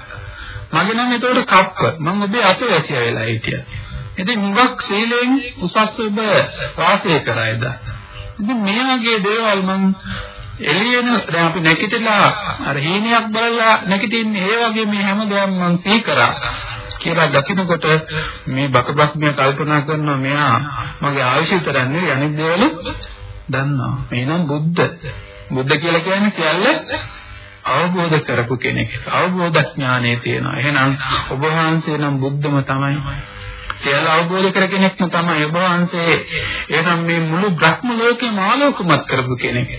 මගේ නම් ඒතකොට කප්ප. මම ඔබේ අතවැසියා වෙලා හිටියා. ඉතින් මුගක් සීලෙන් උසස් ඔබ වාසය කරයිද? ඉතින් මේ වගේ දේවල් මම එළියෙන දැන් අපි නැගිටලා අර හීනයක් බලලා නැගිටින්නේ ඒ වගේ මේ හැම දෙයක්ම මම සිහි කරා කියලා දකිනකොට මේ බකබක්මිය කල්පනා කරනවා මෙයා මගේ ආයුෂ තරන්නේ අනිත් දේවල් දන්නවා. එහෙනම් බුද්ධ. බුද්ධ කියලා කියන්නේ සියල්ල අවබෝධ කරපු කෙනෙක්. අවබෝධ ඥානය තියෙනවා. එහෙනම් ඔබ වහන්සේ නම් බුද්ධම තමයි. සියල්ල අවබෝධ කර කෙනෙක්ම තමයි. ඔබ වහන්සේ එහෙනම් මේ මුළු බ්‍රහ්ම ලෝකෙම ආලෝකමත් කරපු කෙනෙක්.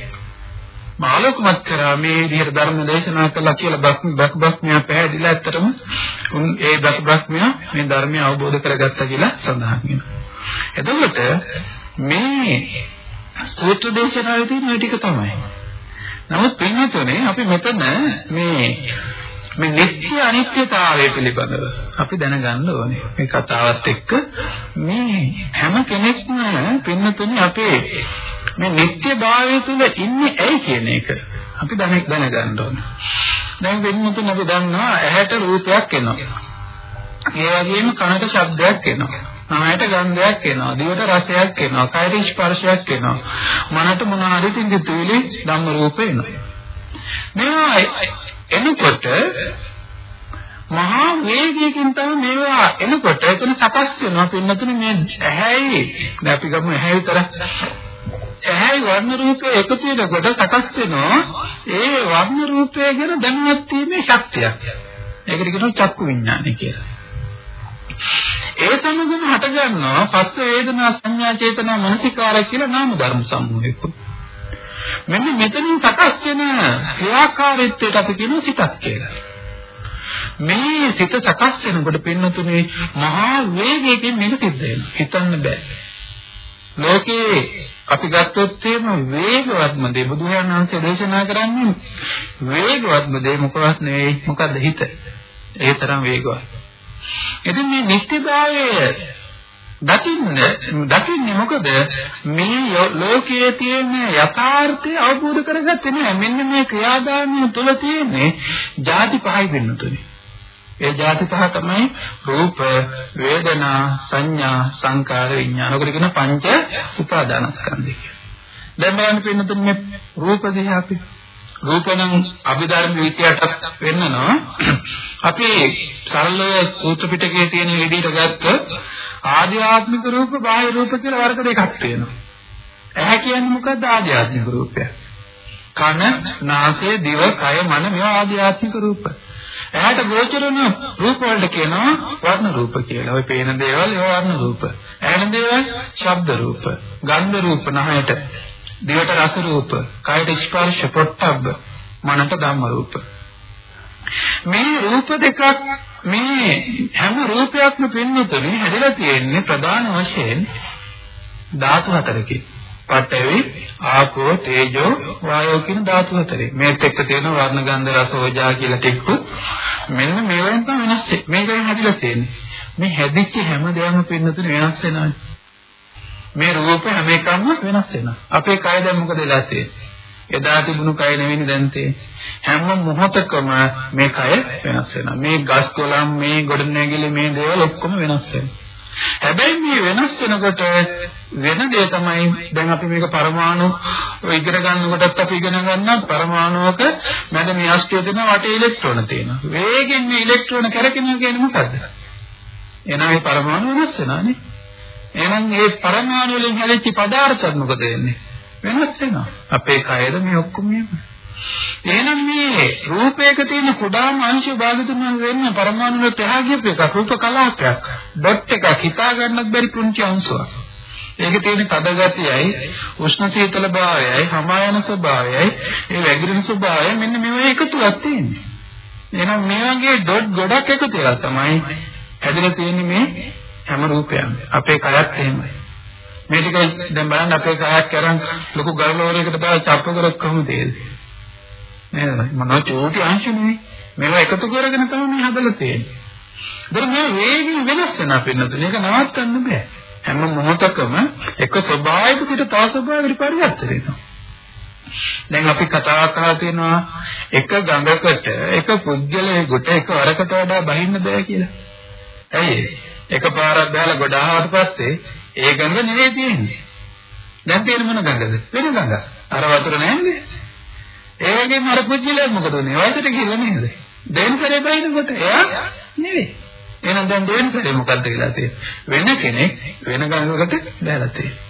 ආලෝකමත් කරා මේ විදිහට ධර්ම දේශනා කළා කියලා බක් බක්මියා පැහැදිලා ඇත්තටම උන් ඒ බක් බක්මියා මේ ධර්මය අවබෝධ කරගත්තා කියලා සඳහන් වෙනවා. එතකොට මේ සූත්‍ර දේශනාවේ තියෙන මේ ටික තමයි. නමුත් පින්වතුනේ අපි මෙතන මේ මේ නිත්‍ය අනිත්‍යතාවය පිළිබඳව අපි දැනගන්න ඕනේ. මේ කතාවත් එක්ක මේ හැම කෙනෙක්ම පින්නතුනේ අපේ මේ නිත්‍ය භාවය තුල ඉන්නේ ඇයි කියන එක අපි දැනගන්න ඕනේ. දැන් වෙනමුතුන් අපි දන්නවා ඇහැට රූපයක් එනවා. ඒ වගේම කනට ශබ්දයක් එනවා. නහයට ගන්ධයක් එනවා දිවට රසයක් එනවා කයට ස්පර්ශයක් එනවා. මනට මොන හරි තින්දිතුලි ධම්ම රූප එනවා. මේවා එනකොට මහා වේගයකින් තමයි මේවා එනකොට එතන සකස් වෙනවා. පින්නතුනේ මේ ඇහැයි. දැන් අපි ගමු ඇහැ විතර ඇහැයි වර්ණ රූපේ එකතු වෙනකොට සකස් වෙනවා. ඒ වර්ණ රූපය ගැන දැනුවත් වීමේ ශක්තියක්. ඒකට කියනවා චක්කු විඥානය කියලා. ඒ සමගම හට ගන්නවා පස්ස වේදනා සංඥා චේතනා මනසිකාර කියලා නාම ධර්ම සමූහයකුත් මෙන්න මෙතනින් සකස් වෙන ක්‍රියාකාරීත්වයට අපි කියනවා සිතක් කියලා. මේ සිත සකස් වෙනකොට පින්නතුනේ මහා වේගයකින් මේක සිද්ධ වෙනවා. හිතන්න බෑ. ලෝකේ අපි ගත්තොත් එහෙම වේගවත්ම දේ බුදුහාමන් වහන්සේ දේශනා කරන්නේ වේගවත්ම දේ මොකවත් නෙවෙයි මොකද්ද හිත. ඒ තරම් වේගවත්. ඉතින් මේ නිත්‍යභාවය දකින්න දකින්නේ මොකද? මේ ලෝකයේ තියෙන යථාර්ථය අවබෝධ කරගත්තේ නෑ මෙන්න මේ ක්‍රියාදාමය තුළ තියෙන්නේ ಜಾති පහයි වෙනතුනේ ඒ ಜಾති පහ තමයි රූප වේදනා සංඥා සංකාර විඥාන. ඔකට කියන පංච උපාදානස්කන්ධය දැන් බලන්න පින්නතුනේ මේ රූප දෙය අපි. රූප නම් අභිධර්ම විද්‍යාවට වෙන්නනවා අපි සරල සූත්‍ර පිටකයේ තියෙන විදිහට ගත්තොත් ආධ්‍යාත්මික රූප බාහිර රූප කියලා වර්ග දෙකක් තියෙනවා. ඇහැ කියන්නේ මොකද්ද ආධ්‍යාත්මික රූපය? කන, නාසය, දිව, කය, මන මේවා ආධ්‍යාත්මික රූප. ඇහැට ගෝචර වෙන රූප වලට කියනවා වර්ණ රූප කියලා. ඔය පේන දේවල් ඒවා වර්ණ රූප. ඇහෙන දේවල් ශබ්ද රූප, ගන්ධ රූප නහයට, දිවට රස රූප, කයට ස්පර්ශ පොට්ටබ්බ, මනට ධම්ම රූප. මේ රූප දෙකක් මේ හැම රූපයක්ම පින්නතුනේ හැදලා තියෙන්නේ ප්‍රධාන වශයෙන් ධාතු හතරකින්. පඨවි, ආපෝ, තේජෝ, වායෝ කියන ධාතු හතරේ. මේත් එක්ක තියෙන වර්ණ ගන්ධ රස ඕජා කියලා ටිකකුත් මෙන්න මේ වලින් තමයි වෙනස් වෙන්නේ. මේකෙන් හැදිලා තියෙන්නේ. මේ හැදිච්ච හැම දෙයක්ම පින්නතුනේ වෙනස් වෙනවා. මේ රූප හැම එකක්ම වෙනස් වෙනවා. අපේ කය දැන් මොකද වෙලා තියෙන්නේ? එදා තිබුණු කය නෙවෙයි දැන් තියෙන්නේ. හැම මොහොතකම මේ කය වෙනස් වෙනවා. මේ ගස් කොළන් මේ ගොඩනැගිලි මේ දේවල් ඔක්කොම වෙනස් වෙනවා. හැබැයි මේ වෙනස් වෙනකොට වෙන දේ තමයි දැන් අපි මේක පරමාණු ඉගෙන ගන්නකොටත් අපි ඉගෙන ගන්නවා පරමාණුවක මැද මේ අෂ්ටය දෙන වටේ ඉලෙක්ට්‍රෝන තියෙනවා. වේගෙන් මේ ඉලෙක්ට්‍රෝන කරකිනවා කියන්නේ මොකද්ද? එහෙනම් මේ පරමාණු වෙනස් වෙනානේ. එහෙනම් මේ පරමාණු වලින් හැදිච්ච පදාර්ථත් මොකද වෙන්නේ? වෙනස් වෙනවා. අපේ කයද මේ ඔක්කොම එහෙමයි. එහෙනම් මේ රූපයක තියෙන කුඩාම අංශය භාගතුන් වෙන්න පරමාණු වලට එහා ගියපු එක රූප කලාපයක්. ඩොට් එකක් හිතා ගන්නත් බැරි පුංචි අංශුවක්. ඒකේ තියෙන තද ගතියයි, උෂ්ණ සීතල භාවයයි, හමායන ස්වභාවයයි, ඒ වැగిරෙන ස්වභාවය මෙන්න මේවා එකතුවක් තියෙන්නේ. එහෙනම් මේ වගේ ඩොට් ගොඩක් එකතු වෙලා තමයි හැදලා තියෙන්නේ මේ හැම රූපයක්ම. අපේ කයත් එහෙමයි. මේ ටික දැන් බලන්න අපේ කයක් කරන් ලොකු ගල්වරයකට දාලා චප්ප කරොත් කොහොමද ඒ? නේද? මොනවා චෝටි අංශ නෙවෙයි. මේවා එකතු කරගෙන තමයි මේ හදලා තියෙන්නේ. ඒතර මේ වේගයෙන් වෙනස් වෙන අපින්නතුන ඒක නවත්තන්න බෑ. හැම මොහොතකම එක ස්වභාවික සිට තව ස්වභාවයකට පරිවර්තන වෙනවා. දැන් අපි කතා කරලා තියෙනවා එක ගඟකට එක පුද්ගලයෙකුට එක වරකට වඩා බහින්න බෑ කියලා. ඇයි එක පාරක් දාලා ගොඩ ආවට පස්සේ ඒ ගඟ නෙවෙයි තියෙන්නේ. දැන් තියෙන මොන ගඟද? වෙන ගඟ. අර වතුර නැන්නේ. ඒ වගේම අර පුජ්‍යලයා මොකද උනේ? වයසට ගිහලා නේද? දෙවෙනි සැරේ බයිනකොට එයා නෙවෙයි. එහෙනම් දැන් දෙවෙනි සැරේ මොකද්ද කියලා තියෙන්නේ? වෙන කෙනෙක් වෙන ගඟකට බැලලා තියෙන්නේ.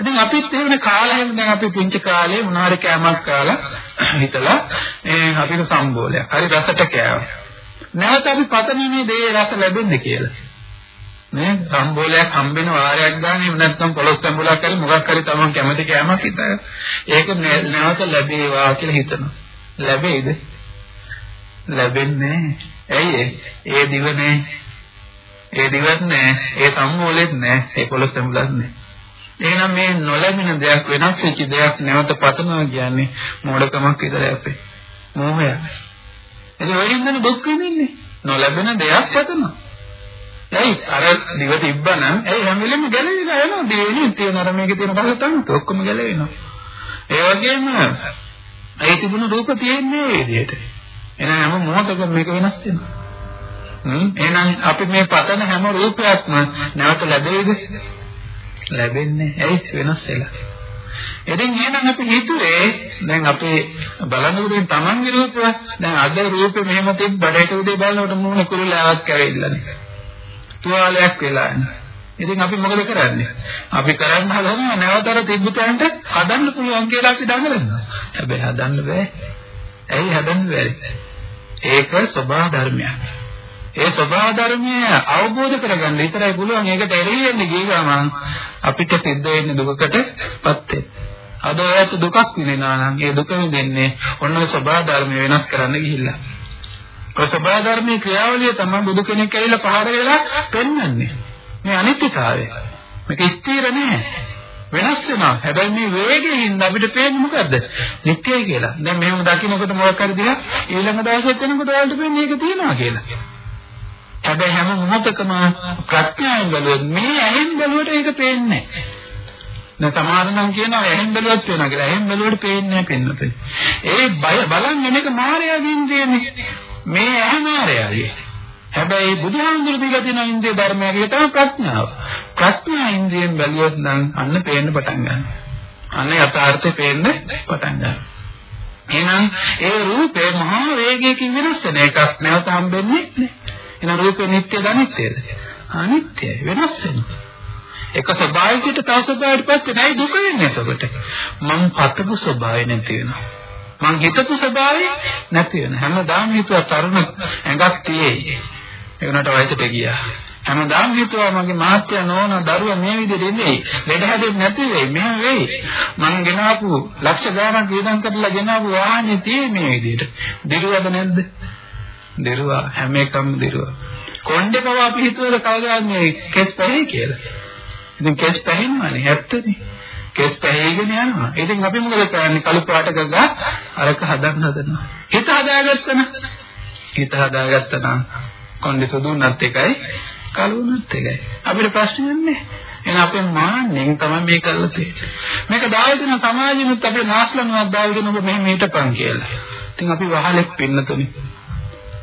ඉතින් අපිත් එහෙම කාලයෙන් දැන් අපි පුංචි කාලේ මොනාරි කෑමක් කාලා හිතලා ඒ අපිට සම්බෝලයක්. හරි රසට කෑවා. නැවත අපි පතන්නේ දේ රස ලැබෙන්නේ කියලා. නේ සම්බෝලයක් හම්බෙන වාරයක් ගන්න නැත්නම් පොලොස් සම්බෝලයක් හරි මොකක් හරි තමන් කැමති කෑමක් හිතයි. ඒක නැවත ලැබේවා කියලා හිතනවා. ලැබෙයිද? ලැබෙන්නේ ඇයි ඒ දිව නෑ. ඒ දිවත් නෑ. ඒ සම්බෝලෙත් නෑ. ඒ පොලොස් සම්බෝලත් නෑ. එහෙනම් මේ නොලැබෙන දෙයක් වෙනස් වෙච්ච දෙයක් නැවත පතනවා කියන්නේ මෝඩකමක් විතරයි අපේ. මෝහයක්. ඒක වලින්දනේ දුක් විඳින්නේ. නොලැබෙන දෙයක් පතනවා. ඇයි? අර දිව තිබ්බනම් ඇයි හැම වෙලෙම ගැලවිලා යනවා? දිවෙන්නේ තියෙන අර මේකේ තියෙන බල තමයි. ඔක්කොම ගැලවෙනවා. ඒ වගේම ඒ තිබුණු රූප තියෙන්නේ? මේ විදිහට. එහෙනම් හැම මොහොතකම මේක වෙනස් වෙනවා. හ්ම්. එහෙනම් අපි මේ පතන හැම රූපයක්ම නැවත ලැබෙයිද? ලැබෙන්නේ ඇයි? වෙනස් වෙලා. ඉතින් එහෙනම් අපි හිතුවේ දැන් අපේ බලනකොට තමන්ගේ රූපය. දැන් අද රූපේ මෙහෙම තිබ්බට ඒක උදේ බලනකොට මූණ කුරුලාවක් කැවෙයිලානේ තුවාලයක් වෙලා ඉතින් අපි මොකද කරන්නේ? අපි කරන්න හදනවා නැවතර තිබ්බතන්ට හදන්න පුළුවන් කියලා අපි දඟලනවා. හැබැයි හදන්න බෑ. ඇයි හදන්න බැරි? ඒක ස්වභාව ධර්මයක්. ඒ ස්වභාව ධර්මය අවබෝධ කරගන්න විතරයි පුළුවන්. ඒකට එරෙහි වෙන්න ගිය ගමන් අපිට සිද්ධ වෙන්නේ දුකකටපත් වෙන්න. අද ඔයත් දුකක් විඳිනවා නම් ඒ දුක විඳින්නේ ඔන්න ස්වභාව ධර්මය වෙනස් කරන්න ගිහිල්ලා. ඔය සබා ධර්මයේ ක්‍රියාවලිය තමයි බුදු කෙනෙක් ඇවිල්ලා පහර වෙලා පෙන්වන්නේ. මේ අනිත්‍යතාවය. මේක ස්ථිර නෑ. වෙනස් වෙනවා. හැබැයි මේ වේගයෙන් අපිට පේන්නේ මොකද්ද? නිත්‍යයි කියලා. දැන් මෙහෙම දකින්නකොට මොකක් හරි දිහා ඊළඟ දවසෙත් වෙනකොට ඔයාලට පේන්නේ ඒක තියෙනවා කියලා. හැබැයි හැම මොහොතකම ප්‍රඥාවෙන් බැලුවොත් මේ ඇහෙන් බැලුවට ඒක පේන්නේ නැහැ. දැන් සමහර නම් කියනවා ඇහෙන් බැලුවත් පේනවා කියලා. ඇහෙන් බැලුවට පේන්නේ නැහැ පින්නතේ. ඒ බය බලන්නේ මේක මායාවෙන් දෙන්නේ. මේ ඇහැ මායාවේ. හැබැයි බුදුහාමුදුරු දීලා තියෙන ඉන්ද්‍රිය ධර්මයගේ තමයි ප්‍රඥාව. ප්‍රඥා ඉන්ද්‍රියෙන් බැලුවොත් නම් අන්න පේන්න පටන් ගන්නවා. අන්න යථාර්ථය පේන්න පටන් ගන්නවා. එහෙනම් ඒ රූපේ මහා වේගයකින් වෙනස් වෙන එකක් නැවත හම්බෙන්නේ නැහැ. එහෙනම් රූපේ නිට්ටයද අනිත්‍යද? අනිත්‍යයි වෙනස් වෙනවා. එක ස්වභාවයකට තව ස්වභාවයකට පස්සේ නැයි දුක වෙන්නේ එතකොට. මං පතපු ස්වභාවය නැති වෙනවා. මං හිතපු ස්වභාවය නැති වෙනවා. හැමදාම හිතුවා තරුණ ඇඟක් තියෙයි. ඒකට වයසට ගියා. හැමදාම හිතුවා මගේ මාත්‍ය නෝන දරුවා මේ විදිහට ඉන්නේ. ලෙඩ හැදෙන්නේ නැති වෙයි. මෙහෙම වෙයි. මං ගෙනාපු ලක්ෂ ගාණක් වියදම් කරලා ගෙනාපු වාහනේ තියෙන්නේ මේ විදිහට. දිරුවද නැද්ද? දිරුවා හැම එකම දිරුවා. කොණ්ඩේ පව අපි හිතුවද කවදාවත් මේ කෙස් පැහැයි කියලා. ඉතින් කෙස් පැහැින්නවනේ ඇත්තනේ. කෙස් පැහැගෙන යනවා. ඉතින් අපි මොකද කරන්නේ? කළු පාට ගගා අරක හදන්න හදනවා. හිත හදාගත්තන. හිත හදාගත්තනම් කොණ්ඩේ සුදුන්නත් එකයි කලුණත් එකයි. අපිට ප්‍රශ්නයක් නැහැ. එහෙනම් අපේ මාන්නෙන් තමයි මේ කරලා තියෙන්නේ. මේක දාලා දෙන සමාජෙමුත් අපේ නාස්ලනුවක් දාලා දෙනකොට මෙහෙම හිටපන් කියලා. ඉතින් අපි වහලෙක් පින්නතුනේ.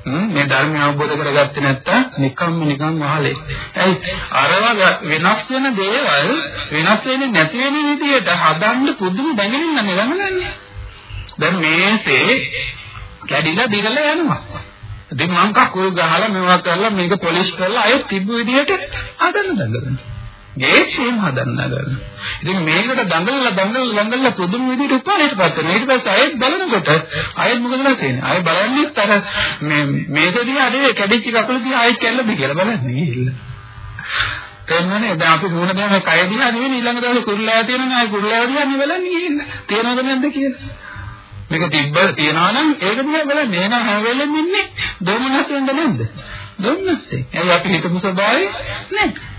මේ ධර්මය අවබෝධ කරගත්තේ නැත්තම් නිකම්ම නිකම් වහලෙක්. ඇයි? අරව වෙනස් වෙන දේවල් වෙනස් වෙන්නේ නැති වෙන විදිහට හදන්න පුදුම දැඟලින්න නෙවෙන්නේ. දැන් මේසේ කැඩිලා දිගලා යනවා. ඉතින් මං කකුල් ගහලා මේවා කරලා මේක පොලිෂ් කරලා අය තිබ්බ විදිහට හදන්න දඟලනවා. ගේෂ්යෙන් හදන්න ගන්න. ඉතින් මේකට දඟලලා දඟලලා දඟලලා පුදුම විදිහට උපාලයටපත් වෙනවා. ඊට පස්සේ ආයෙත් බලනකොට ආයෙත් මොකද වෙන්නේ? ආයෙ බලන්නේ අර මේ මේකදී අර කැඩිච්ච කකුල දිහා ආයෙත් කැල්ලද කියලා බලන්නේ ඉල්ල. තේරෙනවනේ දැන් අපි මොන දැන් මේ කය දිහා නෙවෙයි ඊළඟ දවසේ කුරුල්ලා තියෙනවා ආයෙ කුරුල්ලා දිහා නෙවෙයි බලන්නේ ඉල්ල. තේරෙනවද නැද්ද කියලා? මේක තිබ්බ තියනවා නම් ඒක දිහා බලන්නේ. එහෙනම් හැම වෙලෙම ඉන්නේ දොමනසෙන්ද නැද්ද? දොමනසෙන්. එයි අපි හිතමු ස්වභාවය නැහැ.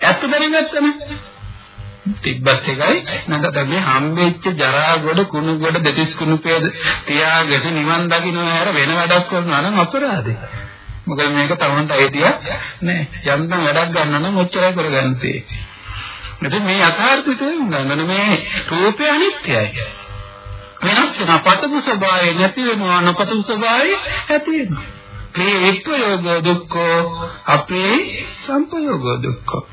ඇත්ත දැනගත්තම තිබ්බත් එකයි නැත්නම් මේ හම්බෙච්ච ජරා ගොඩ කුණු ගොඩ දෙතිස් කුණු පේද තියාගෙන නිවන් දකින්න හැර වෙන වැඩක් කරනවා නම් අපරාධේ. මොකද මේක තමන්ට අයිතියක් නෑ. යම්නම් වැඩක් ගන්න නම් ඔච්චරයි කරගන්න තියෙන්නේ. මෙතන මේ යථාර්ථය තේරුම් ගන්න මේ රූපය අනිත්‍යයි. වෙනස් වෙන පතපු ස්වභාවය නැති වෙනවා නොපතපු ස්වභාවය ඇති වෙනවා. මේ වික්ඛයෝග දුක්ඛෝ අපේ සම්පයෝග දුක්ඛෝ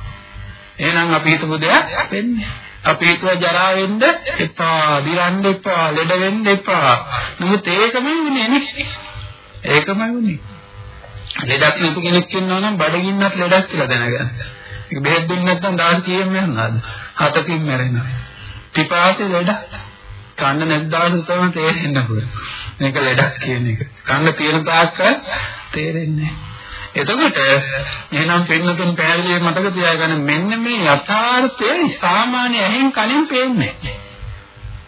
එහෙනම් අපි හිතමු දෙයක් වෙන්නේ. අපි හිතුවා ජරා වෙන්න එපා, දිරන්න එපා, ලෙඩ වෙන්න එපා. නමුත් ඒකමයි වුනේ නේ. ඒකමයි වුනේ. ලෙඩක් නැති කෙනෙක් ඉන්නවා නම් බඩගින්නත් ලෙඩක් කියලා දැනගන්න. ඒක බෙහෙත් දුන්නේ නැත්නම් දවස් කීයෙන් මරනවද? හතකින් මැරෙනවා. පිපාසය ලෙඩක්. කන්න නැද්දාසු තමයි තේරෙන්න පුළුවන්. මේක ලෙඩක් කියන එක. කන්න තියෙන තාක්කල් තේරෙන්නේ නැහැ. එතකොට එහෙනම් පින්නතුන් පැහැදිලිව මතක තියාගන්න මෙන්න මේ යථාර්ථය සාමාන්‍ය ඇහෙන් කලින් පේන්නේ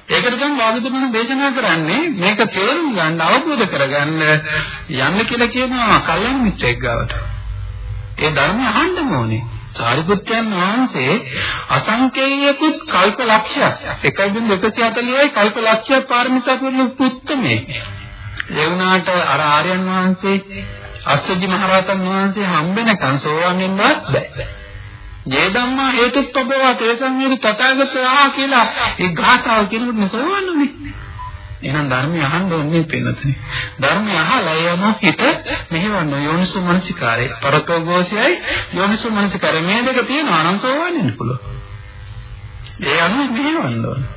ඒකට තමයි වාග්දමන දේශනා කරන්නේ මේක තේරුම් ගන්න අවබෝධ කරගන්න යන්න කියලා කියනවා කල්යන මිත්‍රෙක් ගාවට. ඒ ධර්ම අහන්න ඕනේ. සාරිපුත්යන් වහන්සේ අසංකේයකුත් කල්ප ලක්ෂයක් 1.140යි කල්ප ලක්ෂයක් පාරමිතා පුරුණු පුත්තමේ. ඒ වුණාට අර ආර්යයන් වහන්සේ අස්සජි මහරහතන් වහන්සේ හම්බෙනකන් සෝවන් වෙන්නවත් බෑ. ජේ ධම්මා හේතුත්වබව තේසං හේතු තථාගතයා කියලා ඒ ඝාතාව කියනකොට නසෝවන් වෙන්නේ. එහෙනම් ධර්මය අහන්න ඕනේ පෙන්නතනේ. ධර්මය අහලා යන හිත මෙහෙවන්න යෝනිසෝ මනසිකාරය පරතෝഘോഷයයි යෝනිසෝ මනසිකාරය මේ දෙක තියෙනවා නම් සෝවන් වෙන්න පුළුවන්. ඒ අනුව මෙහෙවන්න ඕනේ.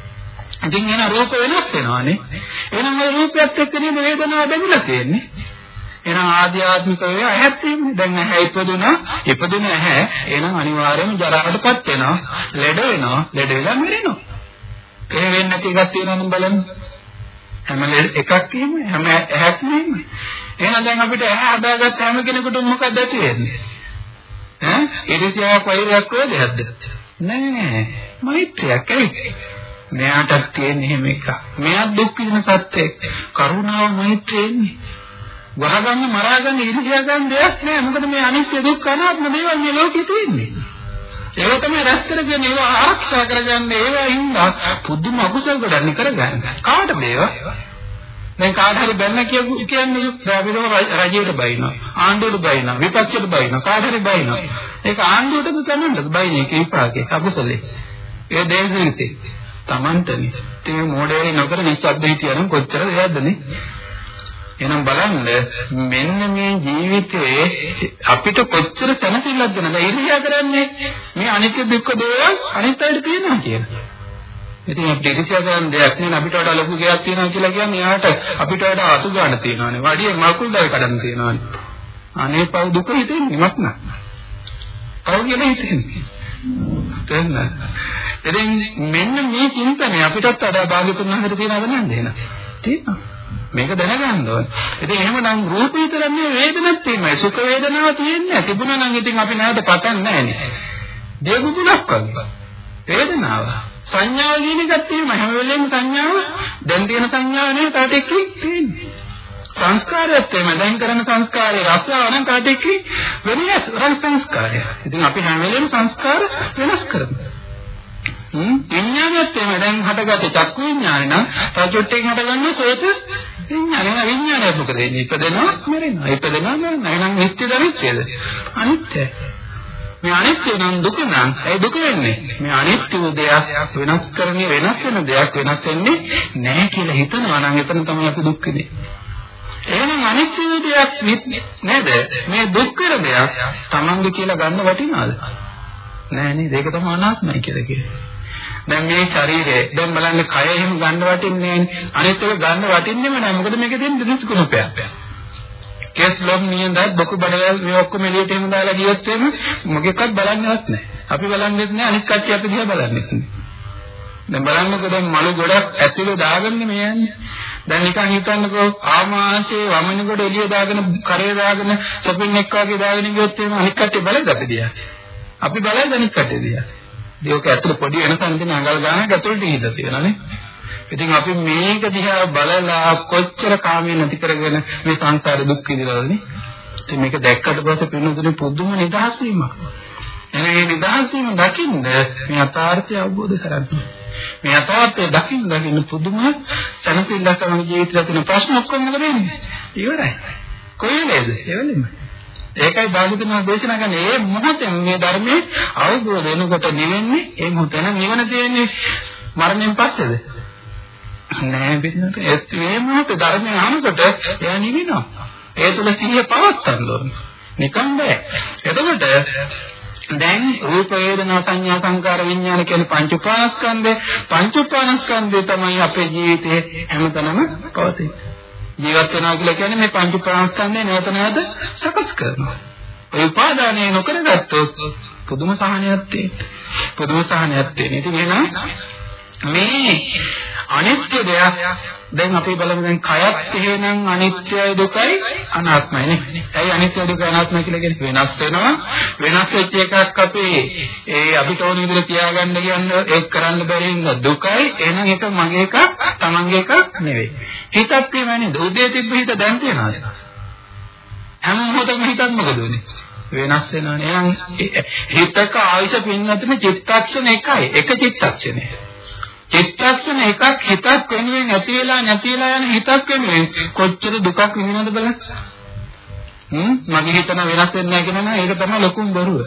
ඉතින් එන රූප වෙනස් වෙනවානේ. එහෙනම් ওই රූපයත් එක්ක නේද වේදනාව බැඳිලා තියෙන්නේ. එහෙනම් ආධ්‍යාත්මික වේ ඇහත් ඉන්නේ. දැන් ඇහැ ඉපදුනා, ඉපදුන ඇහැ එහෙනම් අනිවාර්යයෙන්ම ජරාවටපත් වෙනවා, ලෙඩ වෙනවා, ලෙඩ වෙලා මැරෙනවා. ඒ වෙන්නේ නැති එකක් තියෙනවනම් බලන්න. හැම එකක් එහෙම හැම ඇහක් නෙමෙයි. එහෙනම් දැන් අපිට ඇහැ හදාගත්ත හැම කෙනෙකුටම මොකක්ද ඇති වෙන්නේ? ඈ? ඉරිසියාවක් වෛරයක් වේදයක්ද? නෑ. මෛත්‍රියක් ඇයි? මෙයාටත් තියෙන එහෙම එකක්. මෙයා දුක් විඳින සත්‍යයක්. කරුණාව මෛත්‍රියෙන්නේ. වහගන්න මරාගන්න ඉරිසියා ගන්න දෙයක් නෑ මොකද මේ අනිත්‍ය දුක්ඛ අනාත්ම දේවල් මේ ලෝකෙ තියෙන්නේ ඒක තමයි රැස් කරගෙන ඒවා ආරක්ෂා කරගන්න ඒවා හින්දා පුදුම අකුසල ගොඩක් කරගන්න කාට මේවා දැන් කාට හරි බැන්න කියපු කියන්නේ අපිටම රජයට බයිනවා. ආණ්ඩුවට බයිනවා. විපක්ෂයට බයිනවා. කාට හරි බයිනවා. ඒක ආණ්ඩුවටද තමන්ටද බයිනේ ඒක විපාකේ අකුසලේ. ඒ දේශනිතේ. තමන්ටනේ. ඒ මොඩේ නොකර නිස්සබ්ද හිටියනම් කොච්චර දෙයක්දනේ. එහෙනම් බලන්න මෙන්න මේ ජීවිතයේ අපිට කොච්චර සැනසෙල්ලක් දෙනවද ඉරියා කරන්නේ මේ අනිත්‍ය දුක්ඛ දේවල් අනිත් අයට තියෙනවා කියලා. ඉතින් අපිට ඉරිසියා කරන දෙයක් නෙවෙයි අපිට වඩා ලොකු ගයක් තියෙනවා කියලා කියන්නේ යාට අපිට වඩා අතු ගන්න තියෙනවානේ. වඩිය මකුල් දල් කඩන්න තියෙනවානේ. අනේ පව් දුක හිතෙන්නේ මත් නෑ. පව් කියලා හිතෙන්නේ. තේන්න. ඉතින් මෙන්න මේ චින්තනය අපිටත් වඩා භාග්‍යතුන් වහන්සේට තියෙනවද නැද්ද එහෙනම්? තියෙනවා. මේක දැනගන්න ඕනේ. ඉතින් එහෙමනම් රූප විතර නෙවෙයි වේදනත් තියෙනවා. සුඛ වේදනාව තියෙන්නේ. තිබුණා නම් ඉතින් අපි නැවත පතන්නේ නැහැ නේ. දේගුතුලක් වගේ. වේදනාව. සංඥාව කියන එකත් තියෙනවා. හැම වෙලෙම සංඥාව දැන් තියෙන සංඥාව නෙවෙයි තාට එක්ක තියෙන්නේ. සංස්කාරයත් එම දැන් කරන සංස්කාරයේ රසාව නම් තාට එක්ක වෙනස් රස සංස්කාරය. ඉතින් අපි හැම වෙලෙම සංස්කාර වෙනස් කරනවා. හ්ම්? විඥානයත් එම දැන් හටගත්ත චක්කු විඥානය නම් තවචොට්ටෙන් හටගන්න සෝත විඥානය විඥානය මොකද වෙන්නේ? ඉපදෙනවා? මැරෙනවා. ඉපදෙනවා මැරෙනවා. එහෙනම් නිත්‍යද අනිත්‍යද අනිත්‍යයි. මේ අනිත්‍ය නම් දුක නම්. ඒ දුක වෙන්නේ? මේ අනිත්‍ය දෙයක් වෙනස් කරන්නේ වෙනස් වෙන දෙයක් වෙනස් වෙන්නේ නැහැ කියලා හිතනවා නම් එතන තමයි අපි දුක් වෙන්නේ එහෙනම් අනිත්‍ය දෙයක් නේද? මේ දුක් කර දෙයක් තමන්ගේ කියලා ගන්න වටිනවද නෑ නේද? ඒක තමයි අනාත්මයි කියලා කියන්නේ. දැන් මේ ශරීරය දැන් බලන්න කය එහෙම ගන්න වටින්නේ නෑනේ. අනිත් එක ගන්න වටින්නේම නෑ. මොකද මේකේ තියෙන දිස් කුණපයක්. කේස් ලොම් නියඳ බොකු බඩවැල් මේ ඔක්කොම එළියට එහෙම දාලා ගියොත් එහෙම මොකෙක්වත් බලන්නවත් නෑ. අපි බලන්නේත් නෑ අනිත් කට්ටිය අපි දිහා බලන්නේත් නෑ. දැන් බලන්නකෝ දැන් මලු ගොඩක් ඇතුලේ දාගන්නේ මේ යන්නේ. දැන් නිකන් හිතන්නකෝ ආමාශයේ වමන කොට එළිය දාගෙන කරේ දාගෙන සොපින් එක්ක වගේ දාගෙන ගියොත් එහෙම අනිත් කට්ටිය බලද අපි දිහා. අපි බලයි අනිත් කට්ටිය දිහා. ඒක ඇතුළ පොඩි වෙනසක් තියෙන අඟල් ගානක් ඇතුළට ඉඳලා තියෙනනේ. ඉතින් අපි මේක දිහා බලලා කොච්චර කාමයේ නැති කරගෙන මේ සංසාර දුක් විඳිනවද ඉතින් මේක දැක්කට පස්සේ පින්නතුනේ පුදුම නිදහස් වීමක්. එනේ මේ නිදහස් වීම දකින්න මේ යථාර්ථය අවබෝධ කරගන්න. මේ යථාර්ථය දකින්න දකින්න පුදුම සැනසෙල්ලක් තමයි ජීවිතේ තියෙන ප්‍රශ්න ඔක්කොම මොකද වෙන්නේ? ඉවරයි. කොහේ නේද? ඒ වෙලෙම. ඒකයි භාගතුන් දේශනා කරන්නේ. මේ මොහොතේ මේ ධර්මයේ අවබෝධ වෙනකොට නිවෙන්නේ ඒ මොහොතේ නම් නිවන තියෙන්නේ මරණයෙන් පස්සේද? නෑ බින්නට. ඒ මොහොතේ ධර්මය අහනකොට එයා නිවෙනවා. ඒ තුල සිහිය පවත්තන්න ඕනේ. නිකම් බෑ. එතකොට දැන් රූප වේදනා සංඥා සංකාර විඥාන කියන පංච උපාස්කන්ධේ පංච උපාස්කන්ධේ තමයි අපේ ජීවිතේ හැමතැනම පවතින්නේ. ජීවත් වෙනවා කියලා කියන්නේ මේ පංච ප්‍රාණස්කන්ධය නැවත නැවත සකස් කරනවා. ඒ උපාදානය නොකරගත්තොත් පුදුම සහනයක් තියෙනවා. පුදුම සහනයක් තියෙනවා. ඉතින් එහෙනම් මේ අනිත්‍ය දෙයක් දැන් අපි බලමු දැන් කයත් එහෙනම් අනිත්‍යයි දුකයි අනාත්මයි නේ. ඇයි අනිත්‍ය දුක අනාත්මයි කියලා කියන්නේ වෙනස් වෙනවා. වෙනස් වෙච්ච එකක් අපි ඒ අපිට ඕන විදිහට තියාගන්න කියන්නේ ඒක කරන්න බැරි හින්දා දුකයි. එහෙනම් ඒක මගේ එකක්, තමන්ගේ එකක් නෙවෙයි. හිතත් එහෙමයි නේද? උදේ තිබ්බ හිත දැන් තියනවාද? හැම මොහොතකම හිතත් මොකද වෙන්නේ? වෙනස් වෙනවනේ. එහෙනම් හිතක ආයශ පින්නතුනේ චිත්තක්ෂණ එකයි. එක චිත්තක්ෂණය. චිත්තක්ෂණ එකක් හිතක් වෙනුවෙන් ඇති වෙලා නැති වෙලා යන හිතක් වෙනුවෙන් කොච්චර දුකක් විඳිනවද බලන්න. හ්ම් මගේ හිතන වෙනස් වෙන්නේ නැහැ කියනවා ඒක තමයි ලොකුම බොරුව.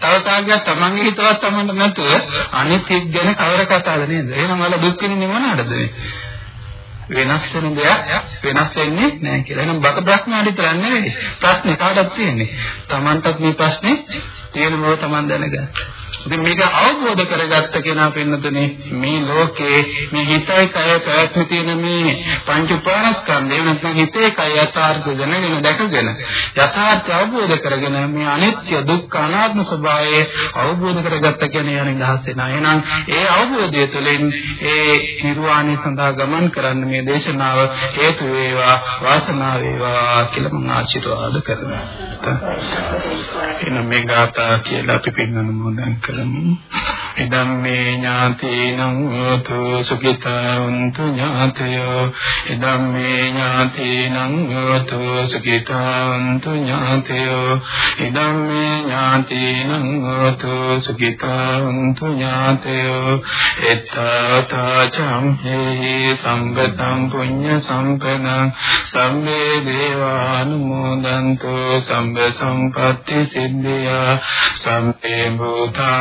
තව තාගයක් තමන්ගේ හිතවත් තමන්ට නැතුව අනිත් හිත ගැන කවර කතාවද නේද? එහෙනම් වල දුක් විඳින්නේ මොනවද මේ? වෙනස් වෙන දෙයක් වෙනස් වෙන්නේ නැහැ කියලා. එහෙනම් බක ප්‍රශ්න විතර නෙවෙයි. ප්‍රශ්නේ කාටද තියෙන්නේ? තමන්ටත් මේ ප්‍රශ්නේ තියෙන බව තමන් දැනගන්න. ඉතින් මේක අවබෝධ කරගත්ත කෙනා පින්නතුනේ මේ ලෝකේ මේ හිතයි කය පැවැත්ම තියෙන මේ පංච උපාස්කන්ධය නැත්නම් හිතේ කය යථාර්ථ දැනගෙන දැකගෙන යථාර්ථ අවබෝධ කරගෙන මේ අනිත්‍ය දුක්ඛ අනාත්ම ස්වභාවය අවබෝධ කරගත්ත කෙනා යන දහස් වෙනා. එහෙනම් ඒ අවබෝධය තුළින් ඒ නිර්වාණය සඳහා ගමන් කරන්න මේ දේශනාව හේතු වේවා වාසනාව වේවා කියලා මම ආශිර්වාද කරනවා. එහෙනම් මේ ගාථා කියලා අපි පින්නන මොදන් කරමු. ඉදම්මේ ඥාතිනං හෝතු සුඛිතාන්තු ඥාතයෝ. ඉදම්මේ ඥාතිනං හෝතු සුඛිතාන්තු ඥාතයෝ. ඉදම්මේ ඥාතිනං හෝතු සුඛිතාන්තු ඥාතයෝ. එත්තාතා චම්හේ සම්බතං පුඤ්ඤ සම්පදං සම්මේ දේවානුමෝදන්තු. සම්බ සම්පatti සිද්ධියා. සම්මේ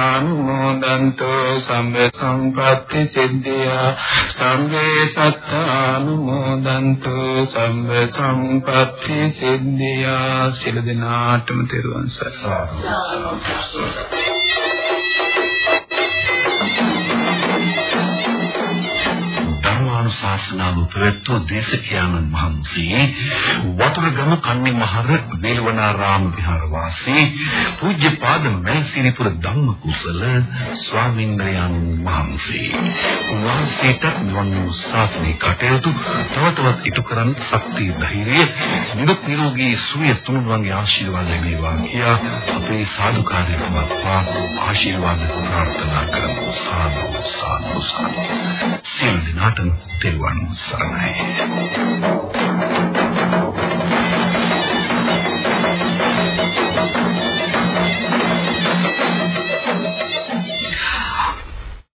භූතානුමෝදන්තු සම්බ සම්පatti සිද්ධියා. සම්මේ සත්තානුමෝදන්තු සම්බ සම්පatti සිද්ධියා. සියලු දෙනාටම තෙරුවන් සරණයි. ශාසනාව ප්‍රවැත්වූ දේශකයන්න් වහන්සේ වතුරුගම කන්නේ මහර වේලවනාරාම විහාරවාසී පූජ්‍යපාද මල්සිරිපුර ධම්මකුසල ස්වාමීන් වහන්සේ. වහන්සේට නිවන් ශාසනික කටයුතු තව තවත් ඉටු කරන් ශක්තිය ධෛර්යය නිදුක් නිරෝගී සුවය තුනුවන්ගේ ආශිර්වාද ලැබේවා කියා අපේ සාදුකාරය පවත්වා ආශිර්වාද ප්‍රාර්ථනා කරමු. සාදු සාදු සාදු. සියලු දිනාටම තෙරුවන් සරණයි